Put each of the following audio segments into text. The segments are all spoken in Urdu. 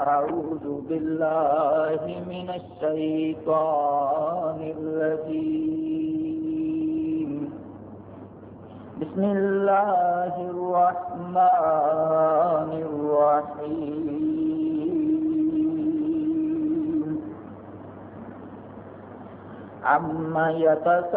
أعوذ بالله من الشيطان الرجيم. بسم الله الرحمن الرحيم. عما يتساءلون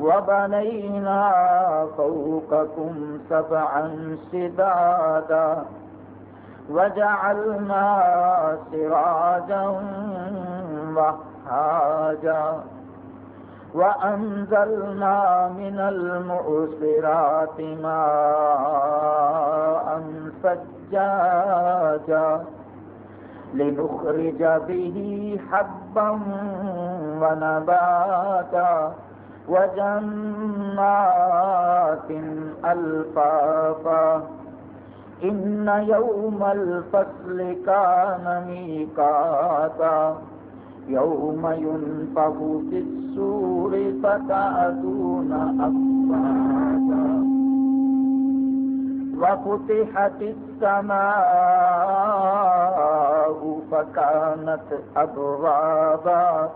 وبنينا فوقكم سبعا شدادا وجعلنا سراجا وحاجا وأنزلنا من المؤسرات ماء سجاجا لنخرج به حبا ونباتا وجنات ألفافا. إن يوم الفصل كان ميقاتا. يوم ينفخ في السور فتأتون أفواجا وفتحت السماء فكانت أبوابا.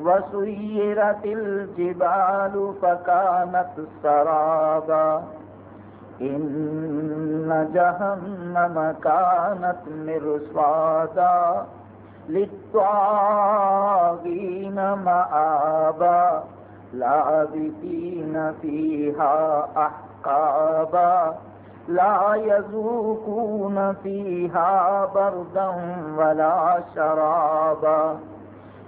وسيرت الجبال فكانت سرابا. إن جهنم كانت مرصادا للطاغين مآبا. لابثين فيها أحقابا. لا يذوقون فيها بردا ولا شرابا.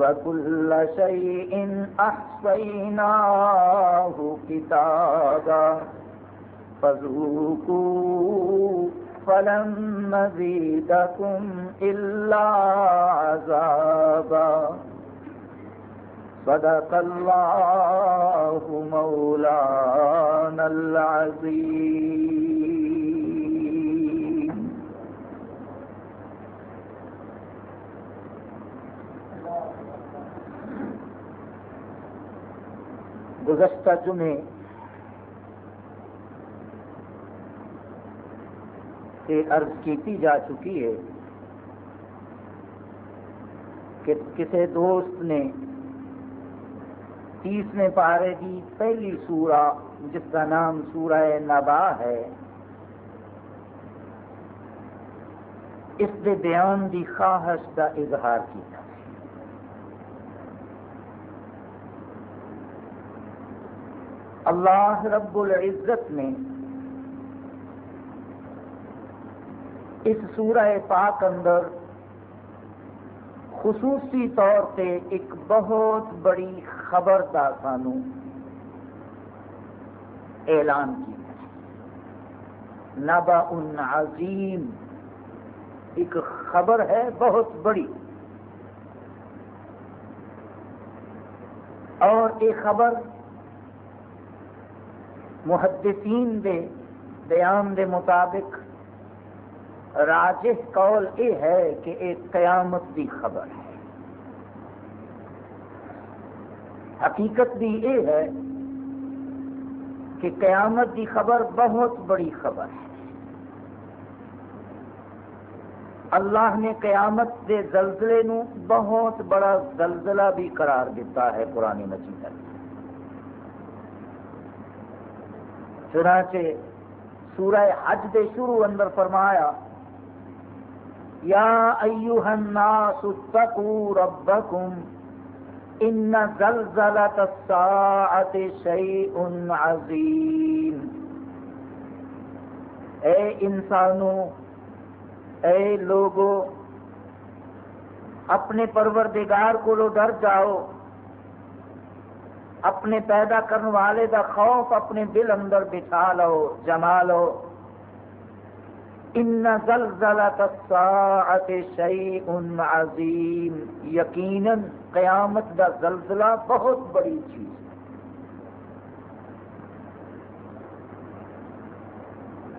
وكل شيء أحصيناه كتابا فذوقوا فلن نزيدكم إلا عذابا صدق الله مولانا العظيم گزشتہ جمعے سے عرض کیتی جا چکی ہے کہ کسی دوست نے تیسویں پارے کی پہلی سورہ، جس کا نام سورہ نبا ہے، اس دے بیان دی خواہش کا اظہار کیا اللہ رب العزت نے اس سورہ پاک اندر خصوصی طور پہ ایک بہت بڑی خبر کا سانو اعلان کیا نبا ان عظیم۔ ایک خبر ہے بہت بڑی۔ اور یہ خبر محدثین دے بیان دے مطابق راجح قول یہ ہے کہ ایک قیامت دی خبر ہے۔ حقیقت بھی یہ ہے کہ قیامت کی خبر بہت بڑی خبر ہے۔ اللہ نے قیامت کے زلزلے نو بہت بڑا زلزلہ بھی قرار دیتا ہے پرانی مجید۔ چنانچہ سورہ حج دے شروع اندر فرمایا، یا ایوہ الناس اتقوا ربکم، ان زلزلت الساعت شیء عظیم۔ اے انسانوں، اے لوگو اپنے پروردگار کو ڈر جاؤ اپنے پیدا کرنے والے دا خوف اپنے دل اندر بٹھا لو، جما لو۔ ان شیء عظیم۔ یقینا قیامت دا زلزلہ بہت بڑی چیز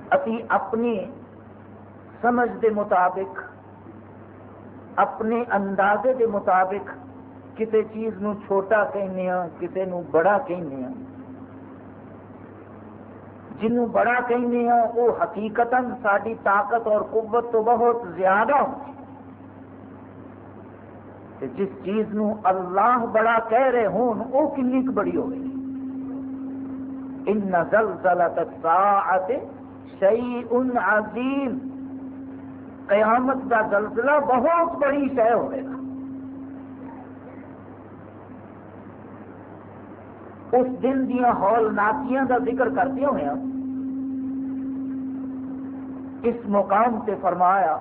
ابھی اپنی سمجھ دے مطابق، اپنے اندازے دے مطابق کسی چیز نو چھوٹا کہنے ہاں کسی نو بڑا کہنے ہاں جنوں بڑا کہنے ہاں وہ حقیقت ساری طاقت اور قوت تو بہت زیادہ ہوں۔ جس چیز نو اللہ بڑا کہہ رہے ہوں، وہ کنی بڑی ہوگی؟ ان زلزلت الساعت شیء عظیم قیامت کا زلزلہ بہت بڑی شہ ہوئے گا۔ اس دن دیا ہال ناکیاں کا ذکر کرتے ہوئے اس مقام سے فرمایا،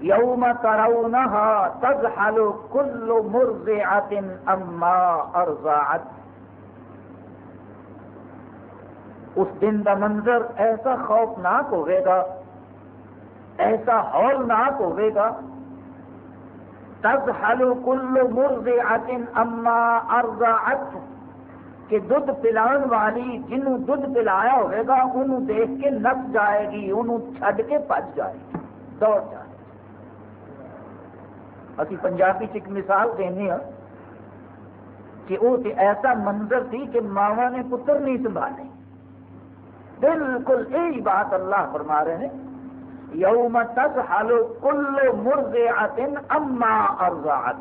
یوم ترونہا تزحل کل مرضعت اما ارضعت۔ اس دن کا منظر ایسا خوفناک ہوئے گا، ایسا ہولناک ہوئے گا تب ہلو کل مرد اتن اما ارزا کہ دھد پلان والی جنوں دھد پلایا ہوئے گا، انہوں دیکھ کے نس جائے گی، انہوں چھڈ کے پچ جائے گی، دوڑ جائے گی۔ ابھی پنجابی ایک مثال دینے ہاں کہ وہ ایسا منظر تھی کہ ماوا نے پتر نہیں سنبھالے۔ بالکل یہی بات اللہ فرما رہے ہیں۔ یوم تک ہلو کلو مرغے اما ارزات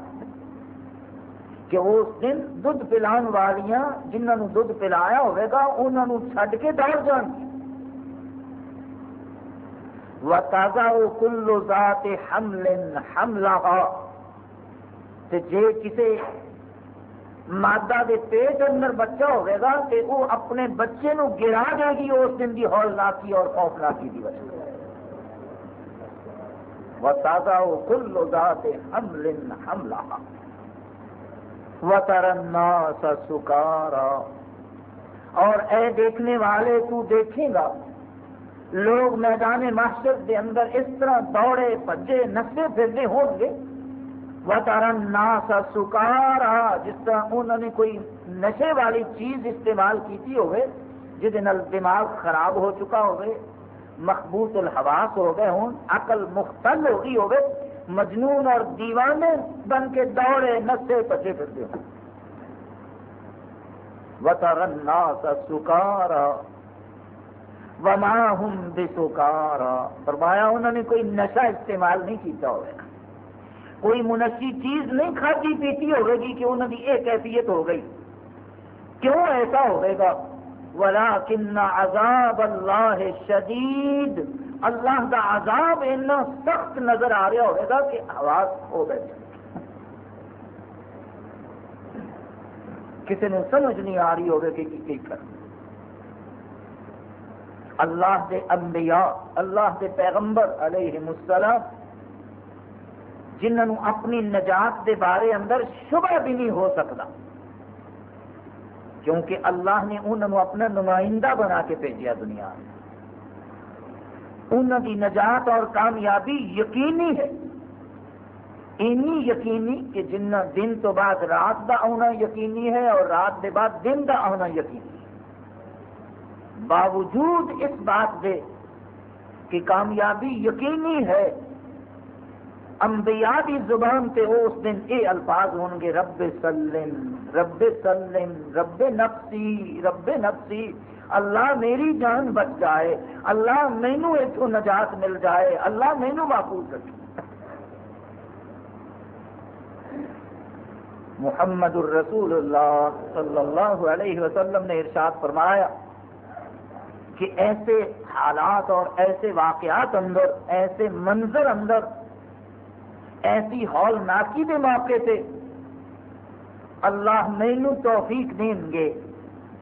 کہ اس دن دھد پلان والیاں جنہوں نے دھد پلایا ہوئے گا انہوں نے چھڈ کے دوڑ جان۔ گی و تازہ کلو ذات حمل حملہ جے کسی مادہ دے پیٹ اندر بچہ ہوئے گا کہ وہ اپنے بچے نو گرا دے گی، اس دن کی ہولناکی اور خوفناکی کی وجہ۔ وتازا کل ذات حمل حملہ وتر الناس سکارا اور اے دیکھنے والے تو دیکھے گا، لوگ میدان محشر دے اندر اس طرح دوڑے، بجے نسے پھرنے ہوں گے۔ وتر الناس سکارا جس طرح انہوں نے کوئی نشے والی چیز استعمال کی ہوئے جہد دماغ خراب ہو چکا ہوئے۔ مخبوط الحواس ہو گئے ہوں، عقل مختل ہو گئی ہوگی مجنون اور دیوانے بن کے دوڑے، نسے پچے پھرتے ہوں۔ وطر الناس سکارا، وما ہم بسکارا۔ فرمایا، انہوں نے کوئی نشہ استعمال نہیں کیتا ہوگا کوئی منشی چیز نہیں کھاتی پیتی ہوگی کہ انہوں کی ایک کیفیت ہو گئی۔ کیوں ایسا ہوگا ولیکن عذاب اللہ شدید۔ اللہ کا عذاب اتنا سخت نظر آ رہا ہوگا کہ آواز ہو گئی۔ کسی نے سمجھ نہیں آ رہی ہوگی کہ کی کر۔ اللہ دے انبیاء، اللہ دے پیغمبر علیہ السلام جنہوں اپنی نجات دے بارے اندر شبہ بھی نہیں ہو سکتا۔ کیونکہ اللہ نے انہوں اپنا نمائندہ بنا کے بھیجا دنیا انہوں کی نجات اور کامیابی یقینی ہے۔ اینی یقینی کہ جنہ دن تو بعد رات دا آنا یقینی ہے اور رات دے بعد دن دا آنا یقینی ہے۔ باوجود اس بات دے کہ کامیابی یقینی ہے انبیاء کی زبان تے اس دن اے الفاظ ہون گے، رب سلم رب سلم، رب نفسی رب نفسی۔ اللہ میری جان بچ جائے، اللہ مینو اتو نجات مل جائے، اللہ مینو محفوظ رکھے۔ محمد الرسول اللہ صلی اللہ علیہ وسلم نے ارشاد فرمایا کہ ایسے حالات اور ایسے واقعات اندر، ایسے منظر اندر ایسی ہال ناکی کے موقع سے اللہ مینو توفیق دیں گے،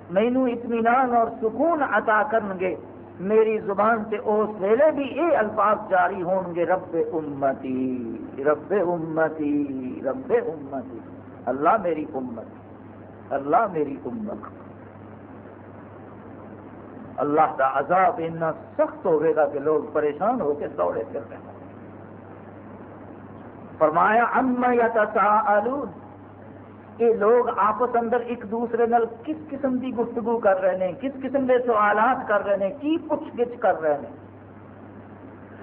مینو اطمینان اور سکون عطا کرن گے۔ میری زبان سے اس ویلے بھی یہ الفاظ جاری ہون گے، رب امتی رب امتی رب امتی۔ اللہ میری امت، اللہ میری امت۔ اللہ کا عذاب اتنا سخت ہوئے گا کہ لوگ پریشان ہو کے دوڑے پھر رہے ہیں۔ فرمایا، اما یا یہ لوگ آپس اندر ایک دوسرے نال کس قسم کی گفتگو کر رہے ہیں، کس قسم کے سوالات کر رہے ہیں، کی پوچھ گچھ کر رہے ہیں۔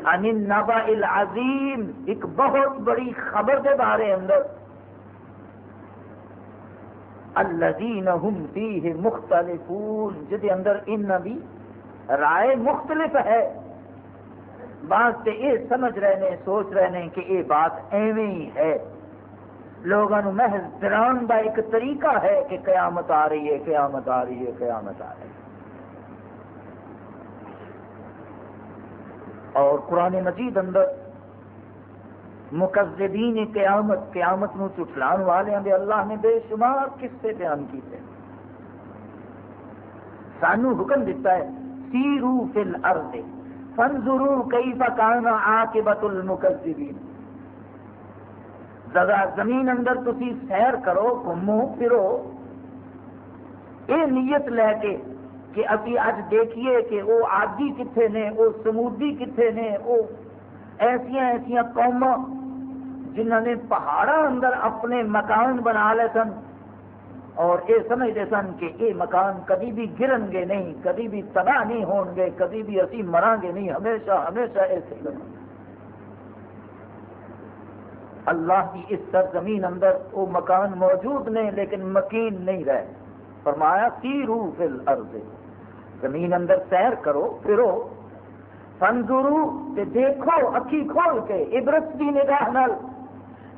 ان نبا العظیم، ایک بہت بڑی خبر کے بارے اندر۔ الذین هم فیہ مختلفون، جدے اندر ان بھی رائے مختلف ہے۔ بعض تے یہ سمجھ رہے ہیں سوچ رہے ہیں کہ یہ بات ایویں ہی ہے۔ لوگوں محض ڈران کا ایک طریقہ ہے کہ قیامت آ رہی ہے، قیامت آ رہی ہے، قیامت آ رہی ہے۔ اور قرآن مجید اندر مقدین قیامت قیامت نو چٹلان والے دے اللہ نے بے شمار قصے بیان کیتے سانو حکم دیتا ہے، سیرو فی الارض۔ فانظروا کیف کان عاقبت المکذبین زگا زمین اندر تسی سیر کرو، گھومو، پھرو۔ یہ نیت لے کے کہ ابھی اج دیکھیے کہ وہ آدی کتنے نے، وہ سمودی کتنے نے، وہ ایسیا ایسیا قوم جنہوں نے پہاڑا اندر اپنے مکان بنا لے سن۔ اور یہ سمجھتے سن کہ یہ مکان کبھی بھی گرن گے نہیں، کبھی بھی تباہ نہیں ہون گے، کبھی بھی اسی مران گے نہیں، ہمیشہ ہمیشہ ایسے لگیں اللہ کی اس سرزمین اندر وہ مکان موجود نے لیکن مکین نہیں رہے۔ فرمایا، سیرو فی الارض۔ زمین اندر سیر کرو، پھرو۔ فنزورو تے دیکھو، اکھی کھول کے، عبرت کی نگاہ نال۔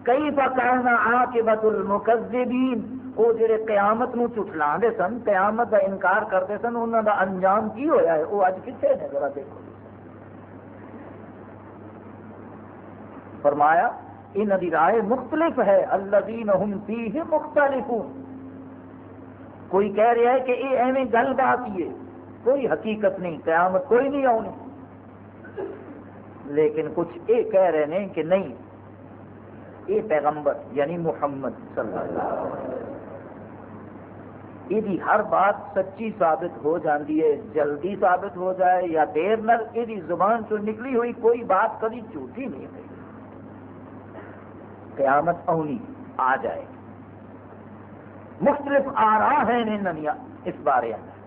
کئی فکرنا آ المکذبین؟ وہ جڑے قیامت نو چٹلا سن، قیامت کا انکار کرتے سن انہوں دا انجام کی ہویا ہے؟ وہ اج کتنے نے ذرا دیکھو۔ فرمایا ان کی رائے مختلف ہے۔ اللہ فیہ مختلف کوئی کہہ رہا ہے کہ یہ ایویں گل بات ہی ہے۔ کوئی حقیقت نہیں، قیامت کوئی نہیں آنی لیکن کچھ یہ کہہ رہے ہیں کہ نہیں، یہ پیغمبر یعنی محمد صلی اللہ علیہ وسلم۔ یہ ہر بات سچی ثابت ہو جاتی ہے جلدی ثابت ہو جائے یا دیر نل یہ زبان چ نکلی ہوئی کوئی بات کبھی جھوٹی نہیں ہوئی قیامت آنی آ جائے مختلف آ رہا ہے ننیا اس بارے اندر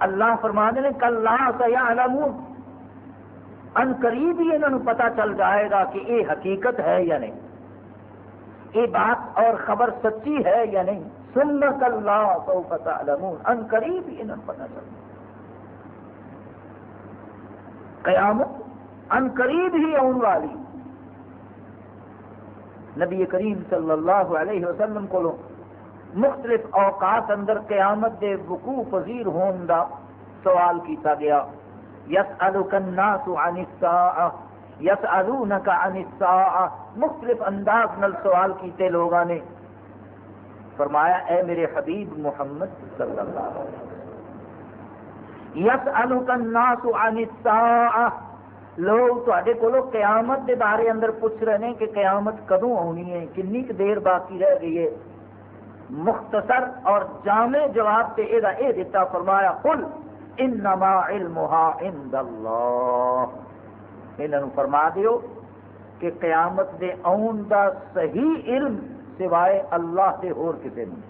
اللہ فرما نے کل ان قریب ہی انہوں پتا چل جائے گا کہ یہ حقیقت ہے یا نہیں یہ بات اور خبر سچی ہے یا نہیں سنت اللہ سو پتا ان قریب ہی انہوں پتا چل قیامت ان قریب ہی آن والی۔ نبی کریم صلی اللہ علیہ وسلم کو مختلف اوقات اندر قیامت دے وقوع پذیر ہون دا سوال کیتا گیا۔ یسألک الناس عن الساعة، یسألونک عن الساعة۔ مختلف انداز نل سوال کیتے لوگاں نے۔ فرمایا، اے میرے حبیب محمد صلی اللہ علیہ وسلم، یسألک الناس عن الساعة. لوگ تے کو قیامت کے بارے اندر پوچھ رہے ہیں کہ قیامت کدوں آنی ہے، کنی دیر باقی رہ گئی ہے؟ مختصر اور جامع جواب سے یہ دیتا فرمایا کل انما علمها عند اللہ. انہوں فرما دیو کہ قیامت دے آن دا صحیح علم سوائے اللہ دے ہور کسی نہیں.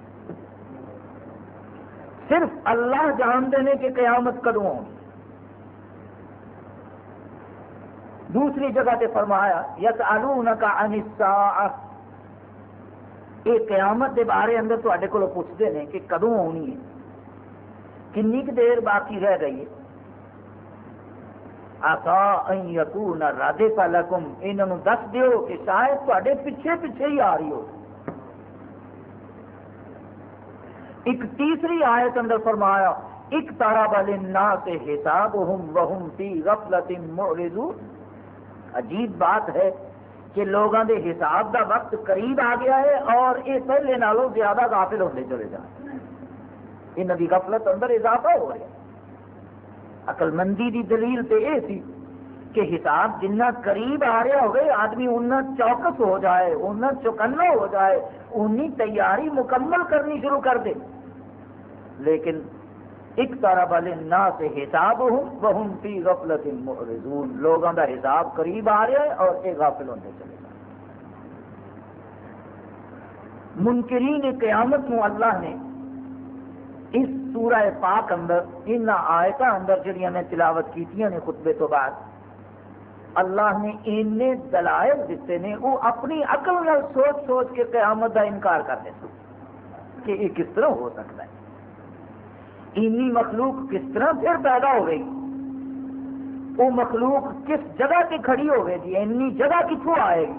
صرف اللہ جانتے ہیں کہ قیامت کدوں آنی دوسری جگہ تے فرمایا یس کا انسا یہ قیامت کے بارے اندر تے کو پوچھتے ہیں کہ کدوں آنی ہے؟ کنی دیر باقی رہ گئی ہے؟ آسا یقون رادے پالکم انہوں دس دیو کہ شاید تے پیچھے پیچھے ہی آ رہی ہو۔ ایک تیسری آیت اندر فرمایا، ایک تارا والے نا سے حساب وہم فی غفلت معرضون۔ عجیب بات ہے کہ لوگوں دے حساب دا وقت قریب آ گیا ہے اور یہ پہلے نالوں زیادہ غافل ہوتے چلے جائیں انہوں کی غفلت اندر اضافہ ہو رہا ہے۔ عقل مندی دی دلیل تے یہ سی کہ حساب جنہ قریب آ رہا ہوگے آدمی اُنہ چوکس ہو جائے اُنہ چکنا ہو جائے انی تیاری مکمل کرنی شروع کر دے۔ لیکن ایک طرح والے نہ سے حساب ہوں وہ فی غفلت معرضون۔ لوگوں کا حساب قریب آ رہا ہے اور یہ غافل ہوتے چلے گا منکرین قیامت نو اللہ نے اس سورہ پاک اندر، ان آیت اندر جڑیاں نے تلاوت کیتیاں نے خطبے تو بعد، اللہ نے اینے دلائل دیتے نے، وہ اپنی عقل نال سوچ سوچ کے قیامت کا انکار کرتے سن کہ یہ کس طرح ہو سکتا ہے۔ اینی مخلوق کس طرح پھر پیدا ہو گئی؟ وہ مخلوق کس جگہ سے کھڑی ہو گئی جی اینی جگہ کتوں آئے گی؟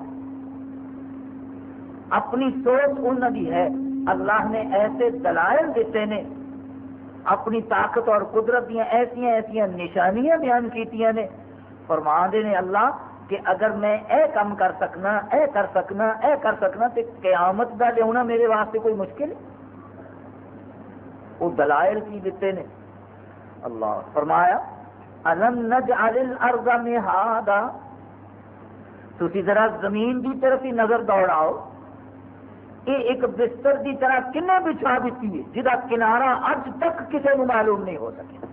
اپنی سوچ انہوں کی ہے، اللہ نے ایسے دلائل دیتے نے، اپنی طاقت اور قدرت دیا ایسا ایسا نشانیاں بیان کیتیاں نے۔ فرما دے نے اللہ کہ اگر میں اے کم کر سکنا، اے کر سکنا، اے کر سکنا تو قیامت کا لیا میرے واسطے کوئی مشکل ہے؟ وہ دلائل کی دیتے نے۔ اللہ فرمایا، الم نجعل الارض مہادا تسی ذرا زمین کی طرف ہی نظر دوڑاؤ۔ یہ ایک بستر کی طرح کنے بچھا دیتی ہے جہاں کنارا اج تک کسی کو معلوم نہیں ہو سکے۔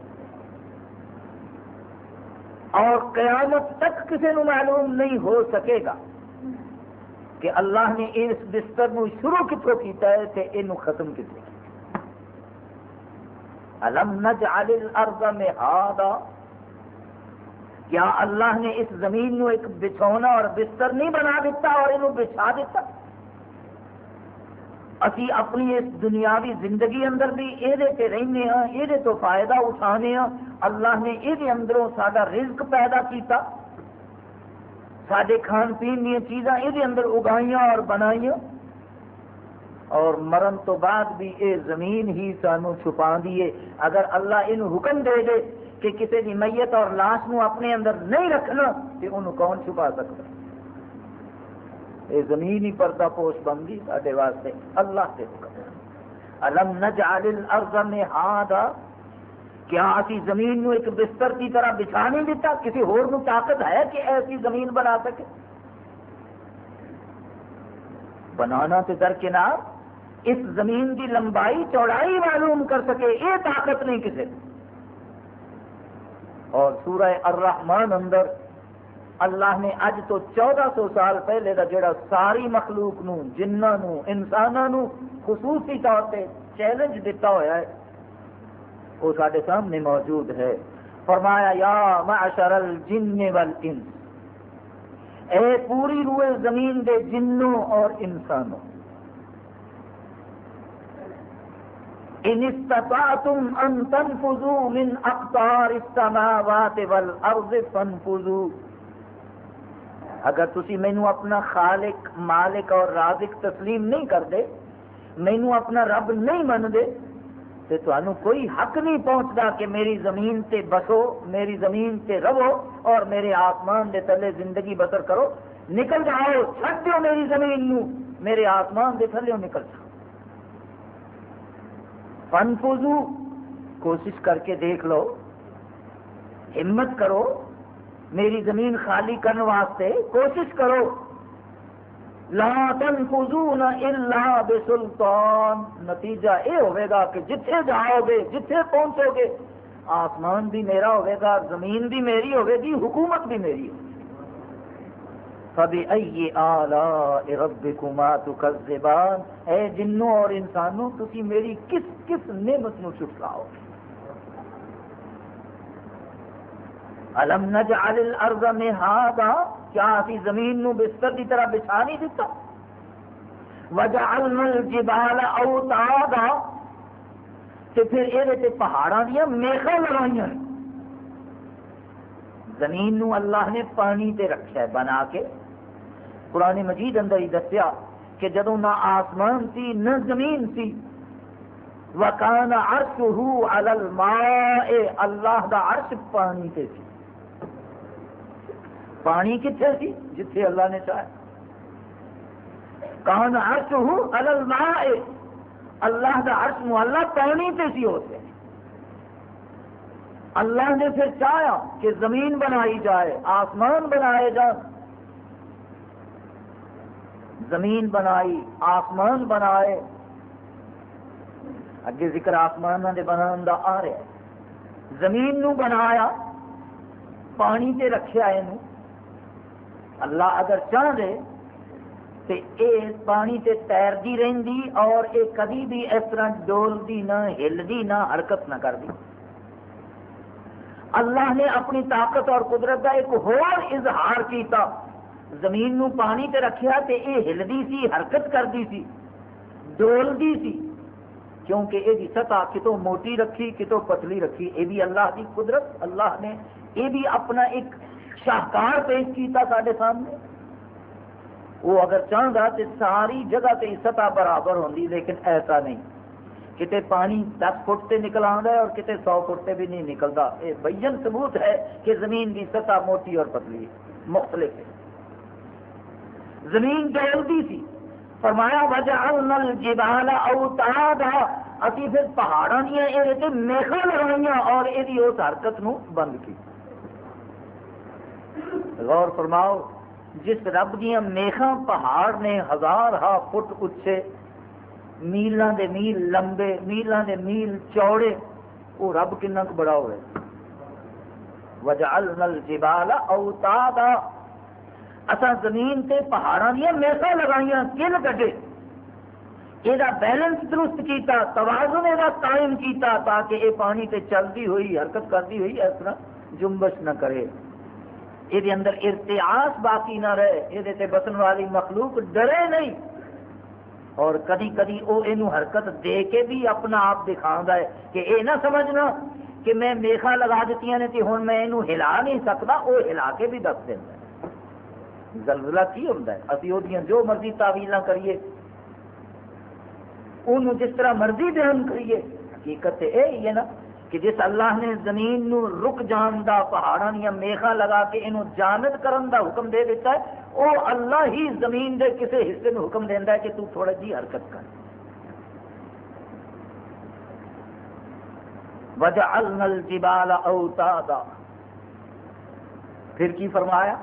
اور قیامت تک کسی کو معلوم نہیں ہو سکے گا۔ کہ اللہ نے اس بستر نو شروع کتوں کیتا ہے تے یہ ختم کتنے الم نجعل الارض مہادا کیا اللہ نے اس زمین نو ایک بچھونا اور بستر نہیں بنا دیتا اور یہ بچھا دیتا؟ اسی اپنی اس دنیاوی زندگی اندر بھی یہ رہنے ہاں یہ تو فائدہ اٹھانے ہاں۔ اللہ نے یہ اندروں سارا رزق پیدا کیتا۔ سارے کھان پین دیا چیزاں یہ اندر اگائیاں اور بنائیاں۔ اور مرن تو بعد بھی یہ زمین ہی سانو چھپا دیے اگر اللہ ان حکم دے دے کہ کسی کی میت اور لاش نو اپنے اندر نہیں رکھنا تو انہوں کون چھپا سکتا؟ یہ زمین ہی پردہ پوش بن گئی سارے واسطے۔ اللہ سے حکم۔ الم نجعل الارض مہادا۔ کیا اسی زمین نو ایک بستر کی طرح بچھا نہیں دیتا؟ کسی ہور نو طاقت ہے کہ ایسی زمین بنا سکے؟ بنانا تو درکنار اس زمین کی لمبائی، چوڑائی معلوم کر سکے، یہ طاقت نہیں کسی اور سورہ الرحمن اندر اللہ نے اج تو چودہ سو سال پہلے کا جڑا ساری مخلوق نو، جنہ نو انسانوں نو خصوصی طور پہ چیلنج دیتا ہوا ہے، وہ سارے سامنے موجود ہے۔ فرمایا، یا معشر الجن والانس، اے پوری روئے زمین دے جنوں اور انسانوں۔ ان استطعتم ان تنفذوا من اقطار السماوات والارض فانفذوا. اگر تسی مینو اپنا خالق، مالک اور رازق تسلیم نہیں کرتے مینو اپنا رب نہیں من دے تو تمہیں کوئی حق نہیں پہنچتا کہ میری زمین تے بسو، میری زمین تے رہو اور میرے آسمان دے تلے زندگی بسر کرو۔ نکل جاؤ چھٹ دو میری زمین نو، میرے آسمان دے تھلے نکل جاؤ۔ فن فوزو کوشش کر کے دیکھ لو، ہمت کرو، میری زمین خالی کرنے واسطے کوشش کرو۔ لا تنفذون الا بسلطان۔ نتیجہ یہ ہوئے گا کہ جتھے جاؤ گے، جتھے پہنچو گے، آسمان بھی میرا ہوئے گا، زمین بھی میری ہوئے گی، حکومت بھی میری ہوگی فبأي آلاء ربكما تكذبان اے جنوں اور انسانوں، تسی میری کس کس نعمت نو چھٹلاؤ الم نجعل الارض مہادا کیا اسی زمین نو بستر کی طرح بچھا نہیں دیتا؟ وجعلنا الجبال اوتادا تے پھر یہ پہاڑاں دیا میخا لگائیاں۔ زمین نو اللہ نے پانی تے رکھا ہے، بنا کے۔ قرآن مجید اندر ہی دسیا کہ جدو نہ آسمان سی، نہ زمین سی۔ وکان عرش علی الماء۔ اللہ دا عرش پانی تے سی۔ پانی کتنے سی؟ جتھے اللہ نے چاہے کان عرش علی الماء۔ اللہ دا عرش مولا پانی تے سی ہوتے اللہ نے پھر چاہیا کہ زمین بنائی جائے، آسمان بنائے جائے۔ زمین بنائی، آسمان بنائے۔ اگے ذکر آسمان دے بنان دا آ رہا ہے۔ زمین نو بنایا، پانی تے رکھیا یہ اللہ اگر چاہ دے تو یہ پانی تے تیرتی رہی اور یہ کدی بھی اس طرح ڈولتی نہ ہلتی نہ، حرکت نہ کرتی اللہ نے اپنی طاقت اور قدرت کا ایک اور اظہار کیتا۔ زمین نو پانی تے رکھیا تے اے ہلدی سی، حرکت کرتی سی ڈولتی سی۔ کیونکہ یہ سطح کتوں موٹی رکھی، کتوں پتلی رکھی۔ یہ بھی اللہ کی قدرت، اللہ نے یہ بھی اپنا ایک شاہکار پیش کیتا سارے سامنے۔ وہ اگر چاہتا تو ساری جگہ تے سطح برابر ہوندی، لیکن ایسا نہیں۔ کتے پانی دس فٹ سے نکل آتا ہے اور کتے سو فٹ سے بھی نہیں نکلتا یہ بین ثبوت ہے کہ زمین کی سطح موٹی اور پتلی ہے، مختلف ہے۔ زمین ڈولتی سی فرمایا وجہ الجبال اوتادا اسی پھر پہاڑوں دیا یہ میخا لگائیاں اور یہ اس حرکت نو بند کی۔ غور فرماؤ، جس رب دیا میخا پہاڑ نے ہزار ہا فٹ اچھے میلوں دے میل لمبے میلوں دے میل چوڑے وہ رب کنا بڑا ہوئے۔ وجعلنا الجبال اوتادا اصا زمین تے پہاڑاں دیا میسا لگائیاں کن کٹے یہ بیلنس درست کیتا، توازن یہ قائم کیتا تاکہ یہ پانی تے چلتی ہوئی، حرکت کرتی ہوئی، اس طرح جنبش نہ کرے۔ یہ اندر ارتیاس باقی نہ رہے یہ بسن والی مخلوق ڈرے نہیں۔ اور کدی کدی وہ یہ حرکت دے کے بھی اپنا آپ دکھا ہے کہ یہ نہ سمجھنا کہ میں میخا لگا دیتی نے ہوں میں یہ ہلا نہیں سکتا وہ ہلا کے بھی دس دینا زلزلہ کی ہوتا ہے؟ ابھی وہ جو مرضی تعویل کریے۔ ان جس طرح مرضی بیان کریے۔ حقیقت یہ ہے نا کہ جس اللہ نے زمین نو رک جان دا پہاڑوں دیا میخا لگا کے یہ جامد کرن دا حکم دے دیتا ہے وہ اللہ ہی زمین دے کسی حصے میں حکم دینا ہے کہ تو تھوڑا جی حرکت کر۔ وجعلنا الجبال اوتادا۔ پھر کی فرمایا؟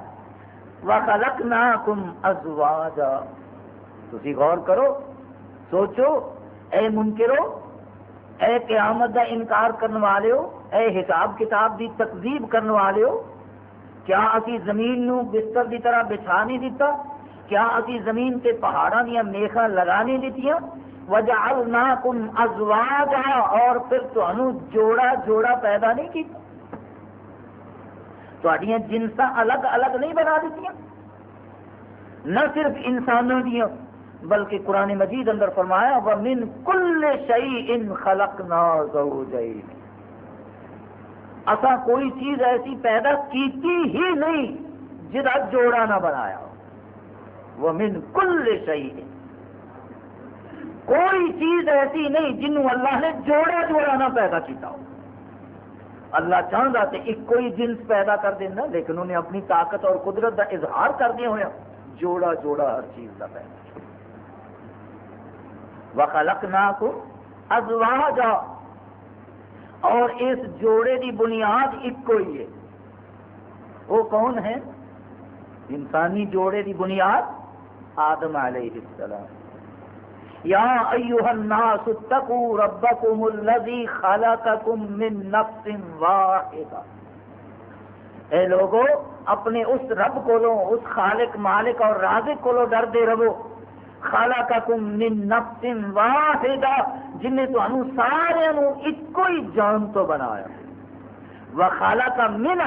وَخَلَقْنَاكُمْ أَزْوَاجًا۔ تسی غور کرو، سوچو، اے منکرو، اے قیامت دا انکار کرنے والے ہو اے حساب کتاب دی تکذیب کرنے والے ہو کیا اسی زمین نو بستر دی طرح بچھا نہیں دیتا کیا اسی زمین تے پہاڑاں دیا میخا لگا نہیں دیتیاں وَجَعَلْنَاكُمْ أَزْوَاجًا۔ اور پھر تو جوڑا جوڑا پیدا نہیں کیتا۔ جنساں الگ الگ نہیں بنا دیتی نہ صرف انسانوں دیا بلکہ قرآن مجید اندر فرمایا وہ من کل شعی ان خلق نہ اصا کوئی چیز ایسی پیدا کیتی ہی نہیں جا جوڑا نہ بنایا وہ من کل شعی کوئی چیز ایسی نہیں جنوں اللہ نے جوڑا جوڑا نہ پیدا کیتا ہو۔ اللہ چاہتا تو ایک کوئی جنس پیدا کر دینا لیکن انہیں اپنی طاقت اور قدرت کا اظہار کر دیا ہوا جوڑا جوڑا ہر چیز کا پیدا۔ وخلق نہ کو ازواجا اور اس جوڑے کی بنیاد ایک ہی ہے۔ وہ کون ہے انسانی جوڑے کی بنیاد آدم علیہ السلام۔ یا ایوہ الناس اتقوا ربکم الذی خلقکم من نفس واحدہ۔ اے لوگو، اپنے اس رب کو لو، اس خالق مالک اور رازق کو لو، ڈر دے رہو۔ خلقکم من نفس واحدہ جن نے تو انو سارے انو ایک کوئی جان تو بنایا۔ وخالا کا من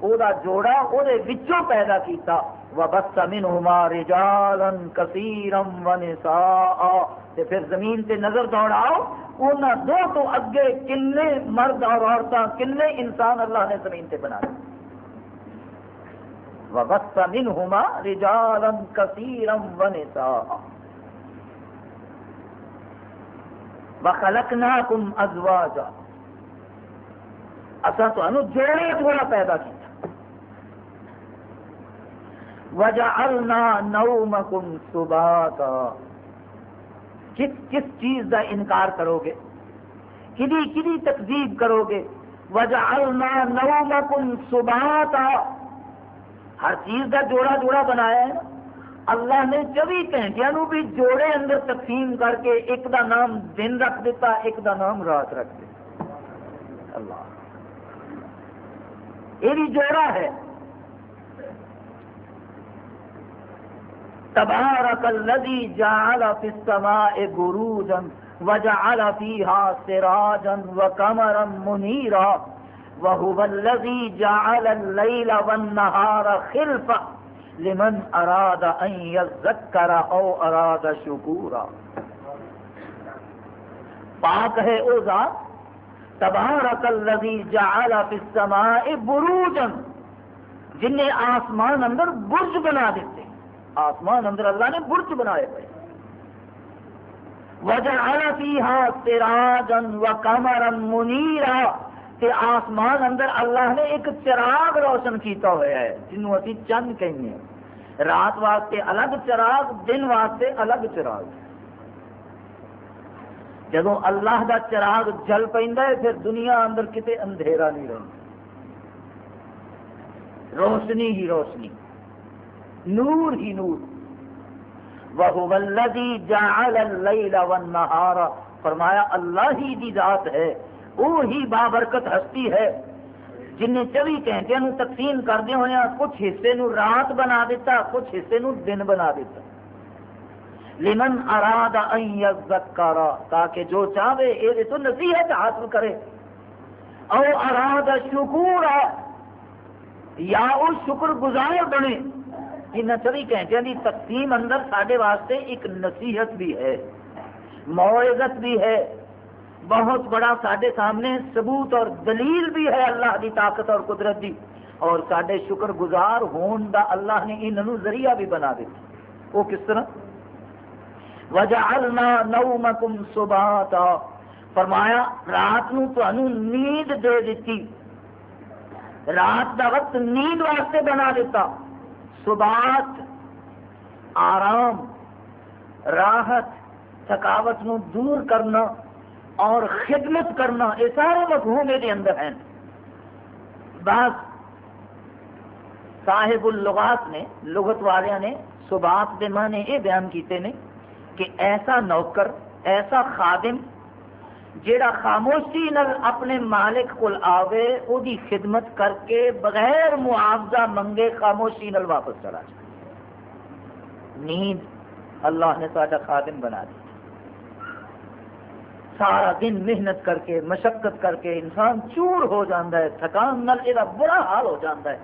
ہا زو جہا وہ جوڑا وہ پیدا کیتا وبس منہما رجالا کثیرم ونساء تے پھر زمین تے نظر دوڑاؤ انہاں دو تو اگے کنے مرد اور عورتاں کنے انسان اللہ نے زمین تے بنا دے وبس منہما رجالا کثیرم ونساء وخلقناکم ازواجا اسا تو جوڑے جوڑا پیدا کیا وجعلنا نومکم سباتا۔ کس کس چیز کا انکار کرو گے کدی کدی تکذیب کرو گے وجعلنا نومکم سباتا۔ ہر چیز کا جوڑا جوڑا بنایا ہے اللہ نے چوبی گھنٹیا بھی جوڑے اندر تقسیم کر کے ایک دا نام دن رکھ دیتا، ایک دا نام رات رکھ دیتا۔ اللہ۔ یہ بھی جوڑا ہے۔ تبارک الذی جعل فی السماء بروجا وجعل فیها سراجا وقمرا منیرا وهو الذي جعل الليل والنهار خلفا لمن اراد ان يذكر او اراد شکورا پاک ہے او ذات تبارک الذی جعل فی السماء بروجا جن نے آسمان اندر برج بنا دیتے آسمان اندر اللہ نے برج بنائے ہوئے۔ وجہ سراجن و کمرن منیرا تے آسمان اندر اللہ نے ایک چراغ روشن کیتا ہوا ہے جنوں ابھی چند کہیں رات واسطے الگ چراغ، دن واسطے الگ چراغ۔ جب اللہ دا چراغ جل پہ پھر دنیا اندر کتے اندھیرا نہیں رہتا روشنی ہی روشنی۔ نور ہی نور۔ وَهُوَ الَّذِي جَعَلَ اللَّيْلَ وَالنَّهَارَ۔ فرمایا، اللہ ہی دی ذات ہے وہی بابرکت ہستی ہے۔ جن نے چوبی گھنٹے نو تقسیم کردے ہوئے کچھ حصے نو رات بنا دیتا، کچھ حصے نو دن بنا دیتا۔ لمن اراد ان یذکر، تاکہ جو چاہے اے تو نصیحت حاصل کرے۔ او اراد شکور یا اس شکر گزار بنے۔ جی ان چوبی گھنٹے کی تقسیم اندر سارے واسطے ایک نصیحت بھی ہے معزت بھی ہے، بہت بڑا سارے سامنے ثبوت اور دلیل بھی ہے اللہ کی طاقت اور قدرت کی اور سارے شکر گزار ہون دا اللہ نے انہوں ذریعہ بھی بنا دیتا وہ کس طرح؟ وجعلنا نومکم سباتا۔ فرمایا، رات نو تو نیند دے دیتی رات دا وقت نیند واسطے بنا دیتا سبات آرام، راحت، تھکاوٹ نو دور کرنا اور خدمت کرنا، یہ سارے مفہوم یہ اندر ہیں۔ بعض صاحب اللغات نے، لغت والے نے سبات کے معنی یہ بیان کیتے ہیں کہ ایسا نوکر، ایسا خادم جیڑا خاموشی نل اپنے مالک کو آوے او دی خدمت کر کے بغیر معاوضہ منگے خاموشی نل واپس چلا جائے۔ نیند اللہ نے سارا خادم بنا دی۔ سارا دن محنت کر کے، مشقت کر کے انسان چور ہو جاتا ہے، تھکان نل یہ برا حال ہو جاتا ہے۔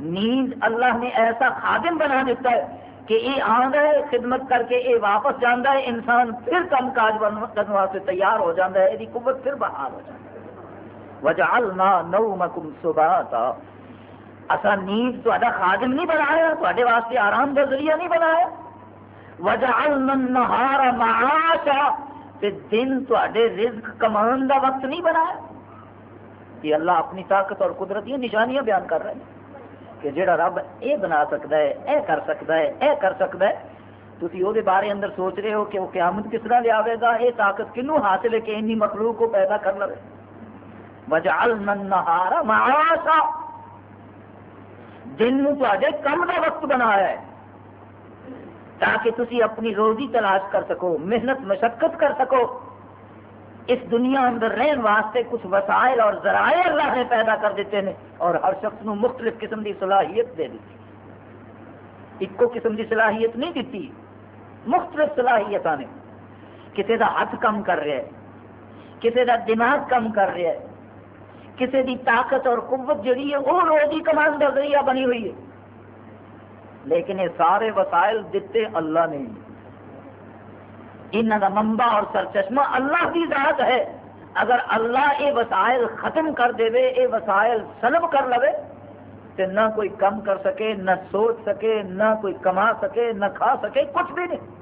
نیند اللہ نے ایسا خادم بنا دیتا ہے کہ یہ آدھا ہے، خدمت کر کے یہ واپس جانا ہے، انسان پھر کم کاج کرنے واسطے تیار ہو جاتا ہے یہ قوت پھر بحال ہو جاتا ہے۔ وجعلنا نومکم سباتا۔ اصا نیند تا خادم نہیں بنایا تے واسطے آرام کا ذریعہ نہیں بنایا۔ وجعلنا النہار معاشا۔ تے دن تے رزق کمان کا وقت نہیں بنایا۔ یہ اللہ اپنی طاقت اور قدرتی نشانیاں بیان کر رہے ہیں۔ کہ جڑا رب اے بنا سکتا ہے، اے کر سکتا ہے، اے کر سکتا ہے تھی وہ بارے اندر سوچ رہے ہو کہ وہ قیامت کس طرح لیا گا؟ یہ طاقت کنو حاصل ہے کہ انی مخلوق کو پیدا کر لے وجعلنا النہار معاشا۔ دن تے کم کا وقت بنایا ہے، تاکہ تسی اپنی روزی تلاش کر سکو، محنت مشقت کر سکو۔ اس دنیا اندر رہن واسطے کچھ وسائل اور ذرائع اللہ نے پیدا کر دیتے ہیں اور ہر شخص نو مختلف قسم کی صلاحیت دے دیتی ایک قسم کی صلاحیت نہیں دیتی، مختلف صلاحیت نے۔ کسی کا ہاتھ کم کر رہا ہے کسی کا دماغ کم کر رہا ہے کسی دی طاقت اور قوت جڑی ہے، وہ روزی کمان کا ذریعہ بنی ہوئی ہے۔ لیکن یہ سارے وسائل دیتے اللہ نے۔ انہوں کا منبع اور سرچشمہ اللہ کی ذات ہے۔ اگر اللہ یہ وسائل ختم کر دے یہ وسائل سلب کر لو تو نہ کوئی کم کر سکے، نہ سوچ سکے، نہ کوئی کما سکے، نہ کھا سکے، کچھ بھی نہیں۔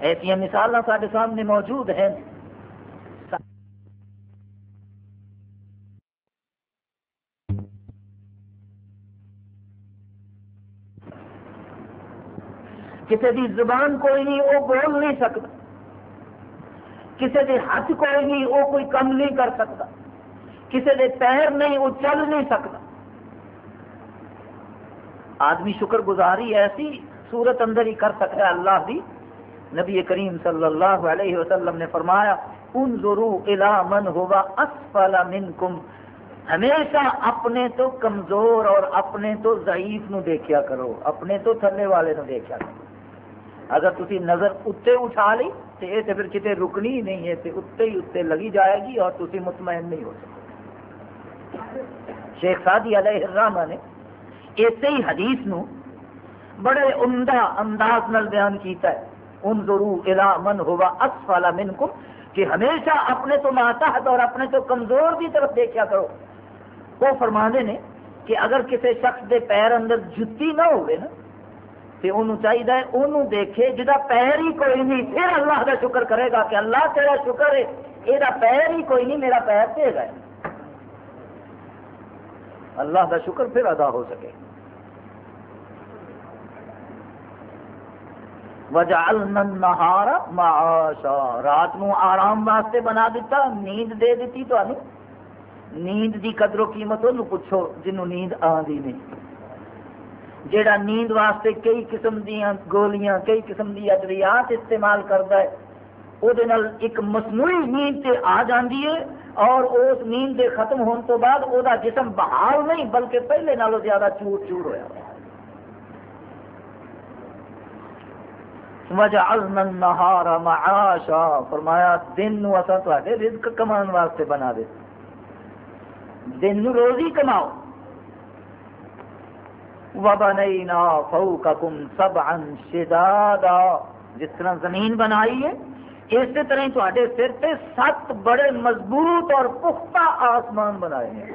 ایسا مثال سارے سامنے موجود ہیں۔ کسی دی زبان کوئی نہیں، وہ بول نہیں سکتا۔ کسی دے ہاتھ کوئی نہیں، وہ کوئی کم نہیں کر سکتا۔ کسی دے پیر نہیں، وہ چل نہیں سکتا۔ آدمی شکر گزاری ایسی صورت اندر ہی کر سکتا ہے۔ اللہ دی نبی کریم صلی اللہ علیہ وسلم نے فرمایا، انظروا الى من ہوا اسفل منکم۔ ہمیشہ اپنے تو کمزور اور اپنے تو ضعیف نو دیکھیا کرو، اپنے تو تھلے والے نو دیکھیا کرو۔ اگر تھی نظر اتنے اٹھا لی تو یہ تو پھر کتنے رکنی ہی نہیں ہے تو اتنے ہی اتنے لگی جائے گی اور تھی مطمئن نہیں ہو سکتے۔ شیخ سادی علیہ الرحمہ نے اسی ہی حدیث نو بڑے عمدہ انداز نل بیان کیتا ہے۔ ان ضرور من ہوا اسفل منکم، کہ ہمیشہ اپنے تو ماتحت اور اپنے تو کمزور کی طرف دیکھا کرو۔ وہ فرمانے نے کہ اگر کسی شخص دے پیر اندر جتی نہ ہوئے نا تو انہوں چاہیے انہوں دیکھے جہاں پیر ہی کوئی نہیں، پھر اللہ کا شکر کرے گا کہ اللہ تیرا شکر ہے۔ یہ پیر ہی کوئی نہیں، میرا پیر دے گا۔ اللہ کا شکر پھر ادا ہو سکے۔ وجعلنا النہار معاشا۔ رات نو آرام واسطے بنا دیتا، نیند دے دیتی تو نیند دی قدر و قیمت انہوں پوچھو، جنہوں نیند آدھی نہیں۔ جیڑا نیند واسطے کئی قسم دیا گولیاں، کئی قسم دی ادویات استعمال کرتا ہے وہ ایک مصنوعی نیند سے آ جاتی ہے اور اس نیند کے ختم ہونے تو بعد وہ جسم بحال نہیں، بلکہ پہلے نالوں زیادہ چور چور ہوا وجعلنا النهار معاشا۔ فرمایا، دن نو اسا تواڈے رزق کمان واسطے بنا دے۔ دن نو روزی کماؤ۔ وَبَنَيْنَا فَوْقَكُمْ سَبْعًا شِدَادًا۔ جس طرح زمین بنائی ہے، اسی طرح تے سر تے سات بڑے مضبوط اور پختہ آسمان بنائے ہیں۔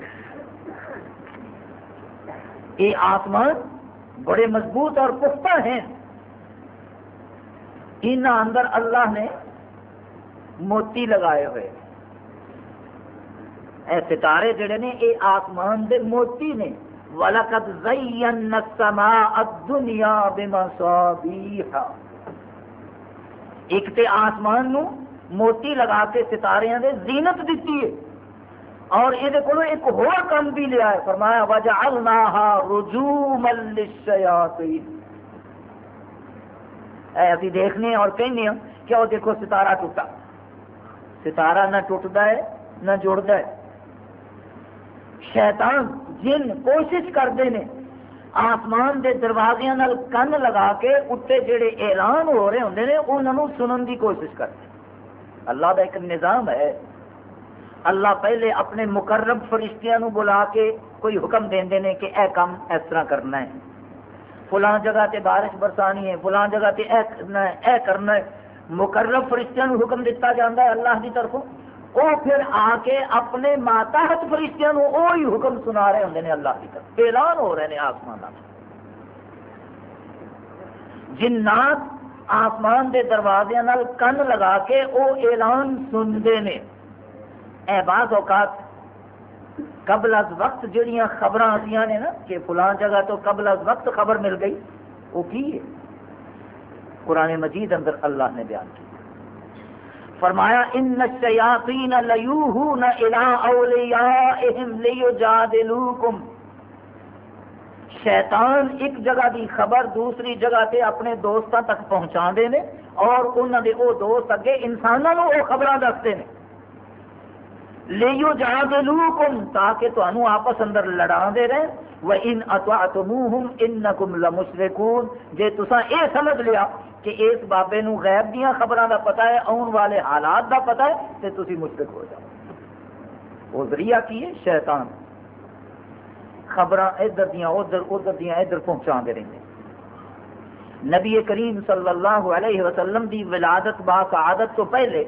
یہ آسمان بڑے مضبوط اور پختہ ہیں۔ ان اندر اللہ نے موتی لگائے ہوئے۔ اے ستارے جڑے نے یہ آسمان دے موتی نے۔ وَلَقَدْ زَيَّنَّ السَّمَاءَ الدُّنْيَا بِمَصَابِيحَ. ایک تے آسمان نو موتی لگا کے ستاریاں دے زینت دیتی ہے۔ اور یہ کو ایک ہوا کم بھی لیا ہے۔ فرمایا، وَجَعَلْنَاهَا رُجُومًا لِلشَّيَاطِينَ۔ اے ابھی دیکھنے اور کہنے ہیں کہ وہ دیکھو، ستارہ ٹوٹا۔ ستارہ نہ ٹوٹتا ہے، نہ جڑتا ہے۔ شیطان جن کوشش کرتے ہیں، آسمان دے دروازے کن لگا کے اتنے جڑے اعلان ہو رہے ہوں نے انہوں سنن کی کوشش کرتے اللہ کا ایک نظام ہے۔ اللہ پہلے اپنے مقرب فرشتیاں نو بلا کے کوئی حکم دے نے کہ اے کام اس طرح کرنا ہے۔ فلاں جگہ تے بارش برسانی ہے، فلاں جگہ تے اے کرنا ہے، اے کرنا ہے۔ مقرب فرشتیاں نو حکم دیتا جاتا ہے اللہ کی طرفوں۔ وہ پھر آ کے اپنے ماتحت فرشتیاں وہی حکم سنا رہے ہوں نے اللہ کی طرف۔ اعلان ہو رہے ہیں آسمان جنات آسمان دے دروازے کن لگا کے وہ اعلان سنتے ہیں اے بعض اوقات قبل از وقت جہاں خبر آدی نے نا کہ فلاں جگہ تو قبل از وقت خبر مل گئی وہ کی ہے؟ قرآن مجید اندر اللہ نے بیان کی۔ فرمایا ان الشیاطین لیوہون الى اولیائہم لیجادلوکم شیطان ایک جگہ دی خبر دوسری جگہ تے اپنے دوستاں تک پہنچا دے نے اور انہاں دے او دوست اگے انساناں نو او خبراں دستے نے۔ لیو جادلوکم تاکہ تانوں آپس اندر لڑا دے رہے و ان اطعتموہم انکم لمشرکون جے تساں اے سمجھ لیا کہ اس بابے نو غیب دیا خبروں کا پتا ہے، آن والے حالات کا پتا ہے تو تھی مشرق ہو جاؤ۔ وہ ذریعہ کی ہے؟ شیطان۔ خبر ادھر دیا ادھر ادھر دیا ادھر پہنچا دے رہے نبی کریم صلی اللہ علیہ وسلم دی ولادت با سعادت تو پہلے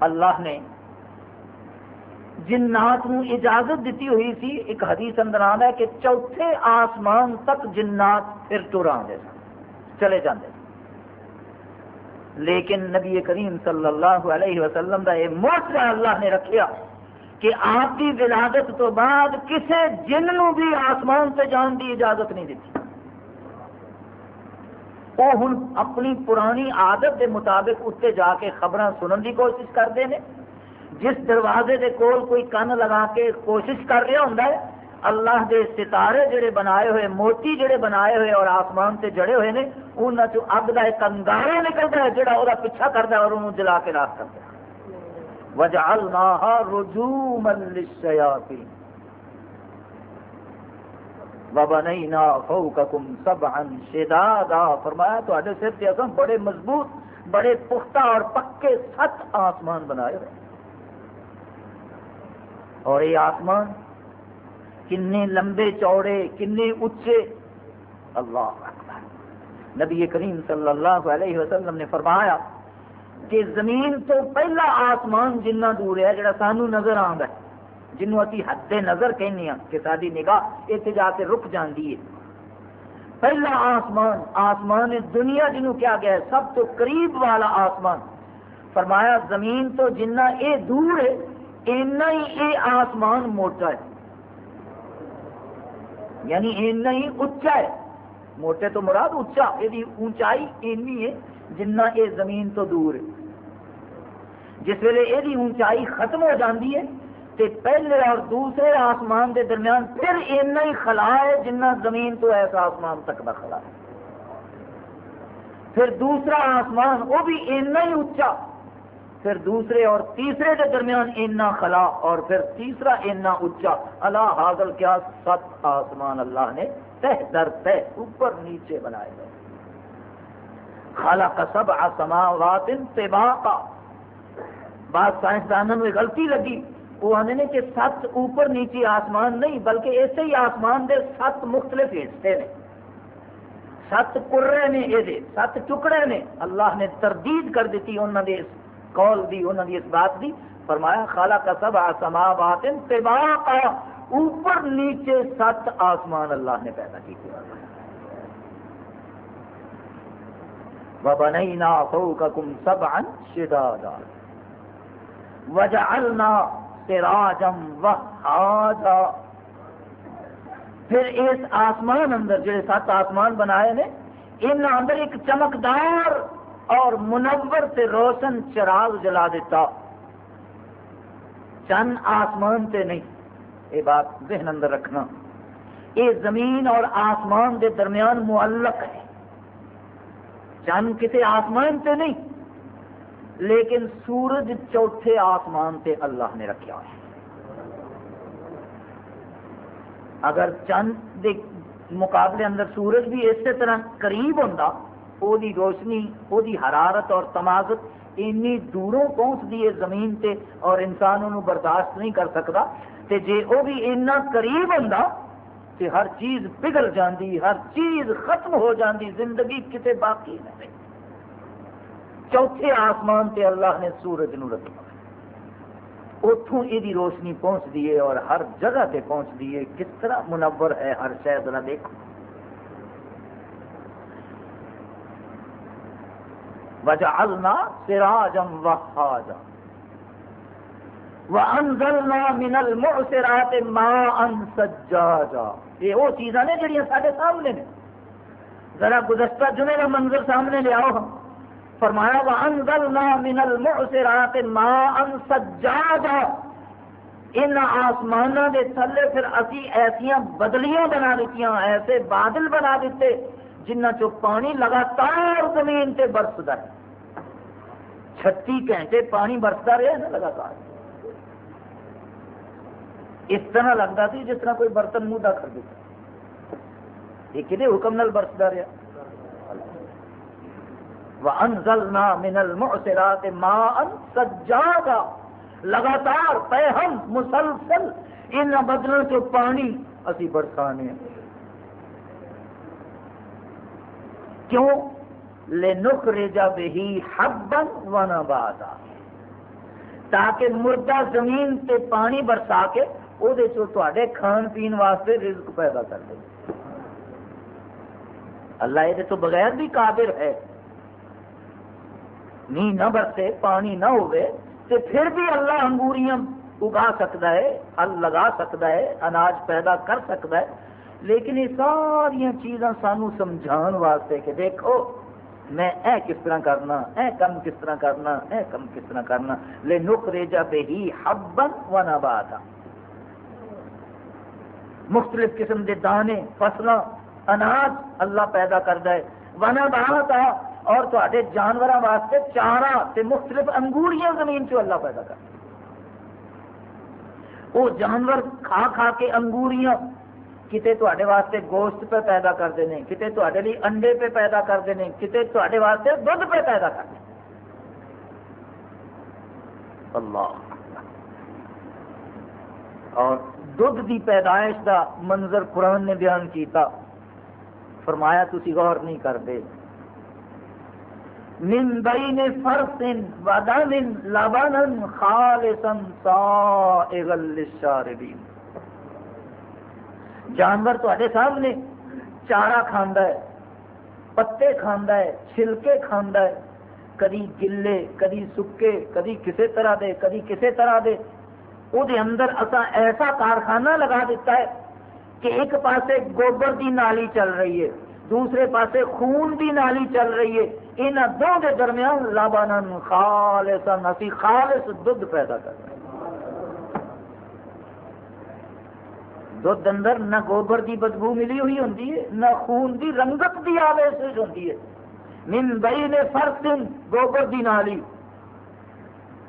اللہ نے جنات نو اجازت دیتی ہوئی سی، ایک حدیث اندر آنا ہے کہ چوتھے آسمان تک جنات پھر ٹر آتے چلے جاندے لیکن نبی کریم صلی اللہ علیہ وسلم کا یہ موسر اللہ نے رکھیا کہ آپ کی ولادت تو بعد کسی جن بھی آسمان سے جان کی اجازت نہیں دیتی۔ وہ ہوں اپنی پرانی عادت کے مطابق اتنے جا کے خبر سنن کی کوشش کرتے ہیں جس دروازے دے کول کوئی کن لگا کے کوشش کر رہا ہوں اللہ دے ستارے جڑے بنائے ہوئے موتی جڑے بنائے ہوئے اور آسمان سے جڑے ہوئے نے ان اگ کا ایک انگارا نکلتا ہے جڑا وہ پیچھا کرتا ہے اور انہوں جلا کے راک کرتا ہے۔ وجعلناها رجوما للشياطين۔ وبنينا فوقكم سبعا شدادا۔ فرمایا تو سر سے اصل بڑے مضبوط، بڑے پختہ اور پکے ست آسمان بنائے ہوئے اور یہ آسمان کنے لمبے چوڑے، کنے اچے اللہ اکبر۔ نبی کریم صلی اللہ علیہ وسلم نے فرمایا کہ زمین تو پہلا آسمان جنہ دور ہے، جڑا سانو نظر آتا ہے۔ جنوں ابھی حد نظر کہنے ہیں کہ ساری نگاہ اتنے جا کے رک جاتی ہے۔ پہلا آسمان آسمان دنیا جنوں کیا گیا ہے، سب تو قریب والا آسمان۔ فرمایا زمین تو جنہ اے دور ہے اینا ہی اے آسمان موٹا ہے۔ یعنی اینا ہی اچا ہے۔ موٹے تو مراد اچا یہ یعنی اونچائی اینی ہے، جنہ یہ زمین تو دور ہے۔ جس ویلے یہ اونچائی ختم ہو جاتی ہے تو پہلے اور دوسرے آسمان کے درمیان پھر اینا ہی خلا ہے جنہ زمین تو ایسا آسمان تک کا خلا۔ ہے پھر دوسرا آسمان، وہ بھی اینا ہی اچا پھر دوسرے اور تیسرے کے درمیان اینا خلا اور پھر تیسرا اینا اچا اللہ حاضل کیا ست آسمان اللہ نے تہ در تہ اوپر نیچے بنائے گئے۔ خالق سبع سماوات طباقا۔ بعض سائنسدانوں میں غلطی لگی۔ وہ آنے نے کہ سات اوپر نیچے آسمان نہیں، بلکہ ایسے ہی آسمان دے سات مختلف حصے نے۔ سات کرے نے یہ سات ٹکڑے نے اللہ نے تردید کر دیتی انہوں نے اس قول دی انہوں نے اس بات دی، فرمایا خالق کا سب سماوات طباقا، اوپر نیچے سات آسمان اللہ نے پیدا کی وبنينا فوقكم سبعا شدادا۔ وجعلنا سراجا وهاجا پھر اس آسمان اندر، جڑے سات آسمان بنائے نے، ان اندر ایک چمکدار اور منور سے روشن چراغ جلا دیتا۔ چند آسمان سے نہیں، یہ بات ذہن اندر رکھنا۔ یہ زمین اور آسمان کے درمیان معلق ہے۔ چند کسی آسمان سے نہیں، لیکن سورج چوتھے آسمان سے اللہ نے رکھا ہے۔ اگر چند مقابلے اندر سورج بھی اسی طرح قریب ہوتا وہ روشنی وہ حرارت اور تمازت اینی دوروں پہنچتی ہے زمین سے اور انسان برداشت نہیں کر سکتا تے جے وہ بھی اینا قریب ہوں کہ ہر چیز پگھل جاندی، ہر چیز ختم ہو جاندی، زندگی کتے باقی نہیں چوتھے آسمان تے اللہ نے سورج نو رکھا۔ اتوں یہ روشنی پہنچتی ہے اور ہر جگہ تے پہنچتی ہے۔ کس طرح منور ہے ہر شاید نہ دیکھو۔ وجعلنا سراجا وحاجا. وانزلنا من المعصرات ماء سجاجا. یہ وہ چیزاں نے جڑیاں سارے سامنے نے. ذرا گزشتہ جمعے کا منظر سامنے لے آؤ ہم. فرمایا، وانزلنا من المعصرات ماء سجاجا. ان آسمانہ دے تھلے پھر اسی ایسیاں بدلیاں بنا دیتیاں ایسے بادل بنا دیتے جنہ چو پانی لگاتار زمین تے برسدا ہے۔ چھتی گھنٹے پانی برستا رہا ہے نا لگاتار۔ اس طرح لگتا سی جس طرح کوئی برتن منہ کر دیتا۔ یہ کدے حکم نال برستا رہا وَأَنزَلْنَا مِنَ الْمُعْصِرَاتِ مَاءً سَجَّاغًا لگاتار پہ ہم مسلسل ان بدلوں سے پانی اسی برسانے کیوں؟ لے نخ ریجا بہی حبن و نباتا تاکہ مردہ زمین تے پانی برسا کے وہ کھان پین واسطے رزق پیدا کر دے۔ اللہ یہ تو بغیر بھی قادر ہے۔ نی نہ برسے، پانی نہ ہوئے تو پھر بھی اللہ انگوریاں اگا سکتا ہے، پھل لگا سکتا ہے، اناج پیدا کر سکتا ہے۔ لیکن یہ ساری چیزاں سانو سمجھان واسطے کہ دیکھو، میں اے کس طرح کرنا، اے کم کس طرح کرنا، اے کم کس طرح کرنا لے نخ ریجا بے ہی حبن و نباتا۔ مختلف قسم کے دانے فصل اناج اللہ پیدا کرتا ہے۔ ونا بہتا اور تے جانوروں واسطے چارا تے مختلف انگوریاں زمین چ اللہ پیدا کرتا وہ جانور کھا کھا کے انگوریاں کتے تے واسطے گوشت پہ پیدا کرتے ہیں کتے تے لیے انڈے پہ پیدا کرتے ہیں کتے تے واسطے دھد پہ پیدا کرتے ہیں اللہ۔ اور دھد کی پیدائش دا منظر قرآن نے بیان کیتا۔ فرمایا تھی غور نہیں کرتے من بین فرس ودن لبن خالصا سائغا للشاربین۔ جانور تے سامنے چارا کھانا ہے، پتے کھانا ہے، چھلکے کھانا ہے۔ کدی گلے کدی سکے کدی کسی طرح دے کدی کسی طرح دے۔ وہ اندر اصا ایسا کارخانہ لگا دیتا ہے کہ ایک پاسے گوبر دی نالی چل رہی ہے، دوسرے پاسے خون دی نالی چل رہی ہے۔ ان دونوں کے درمیان لابانن خالص اسی خالص دھد پیدا کر رہے ہیں۔ دھد اندر نہ گوبر کی بدبو ملی ہوئی ہوں نہ خون کی رنگت کی آویش ہوتی ہے۔ من بین فرسن گوبر کی نالی،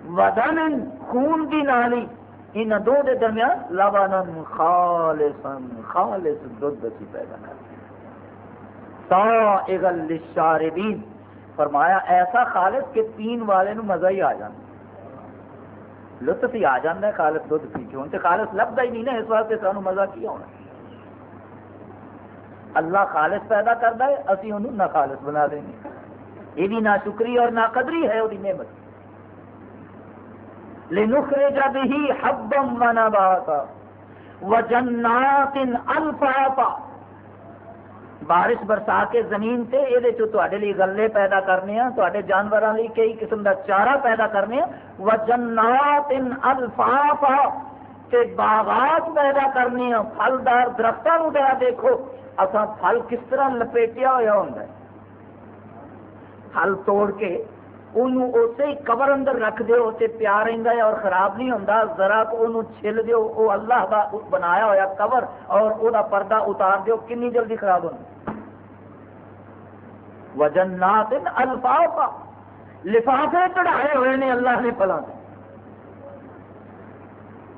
ودن خون کی نالی۔ ان دو دے درمیان لبنن خالصن خالص دھد اسی پیدا کر سائغل للشاربین۔ فرمایا، ایسا خالص کہ پین والے نو مزہ ہی آ جاتا لطف ہی آ جاتا ہے، خالص دھد پی کے ہوں تو خالص لبدا ہی نہیں نا، اس واسطے سانو مزہ کی ہونا؟ اللہ خالص پیدا کرتا ہے، اسی انہوں نہ خالص بنا دیں گے۔ یہ بھی نہ شکری اور نہ قدری ہے، وہ نعمت۔ لنخرج به حبا ونباتا وجنات الفافا بارش برسا کے زمین سے، یہ لیے گلے پیدا کرنے ہیں تے جانوروں لیے کئی قسم کا چارہ پیدا کرنے ہیں۔ و جنات الفافا تے باغات پیدا کرنے ہیں۔ پھلدار درختوں ذرا دیکھو اصا پھل کس طرح لپیٹیا ہوا ہوں پھل توڑ کے انہوں اسے کور اندر رکھ دیو تے پیار رہتا ہے اور خراب نہیں ہوتا ذرا تو انہوں چھل دیو، او اللہ کا بنایا ہوا کور اور او دا پردہ اتار دیو کنی جلدی خراب ہونا وجنات الفافا لفافے چڑھائے ہوئے نے اللہ نے پلا دے۔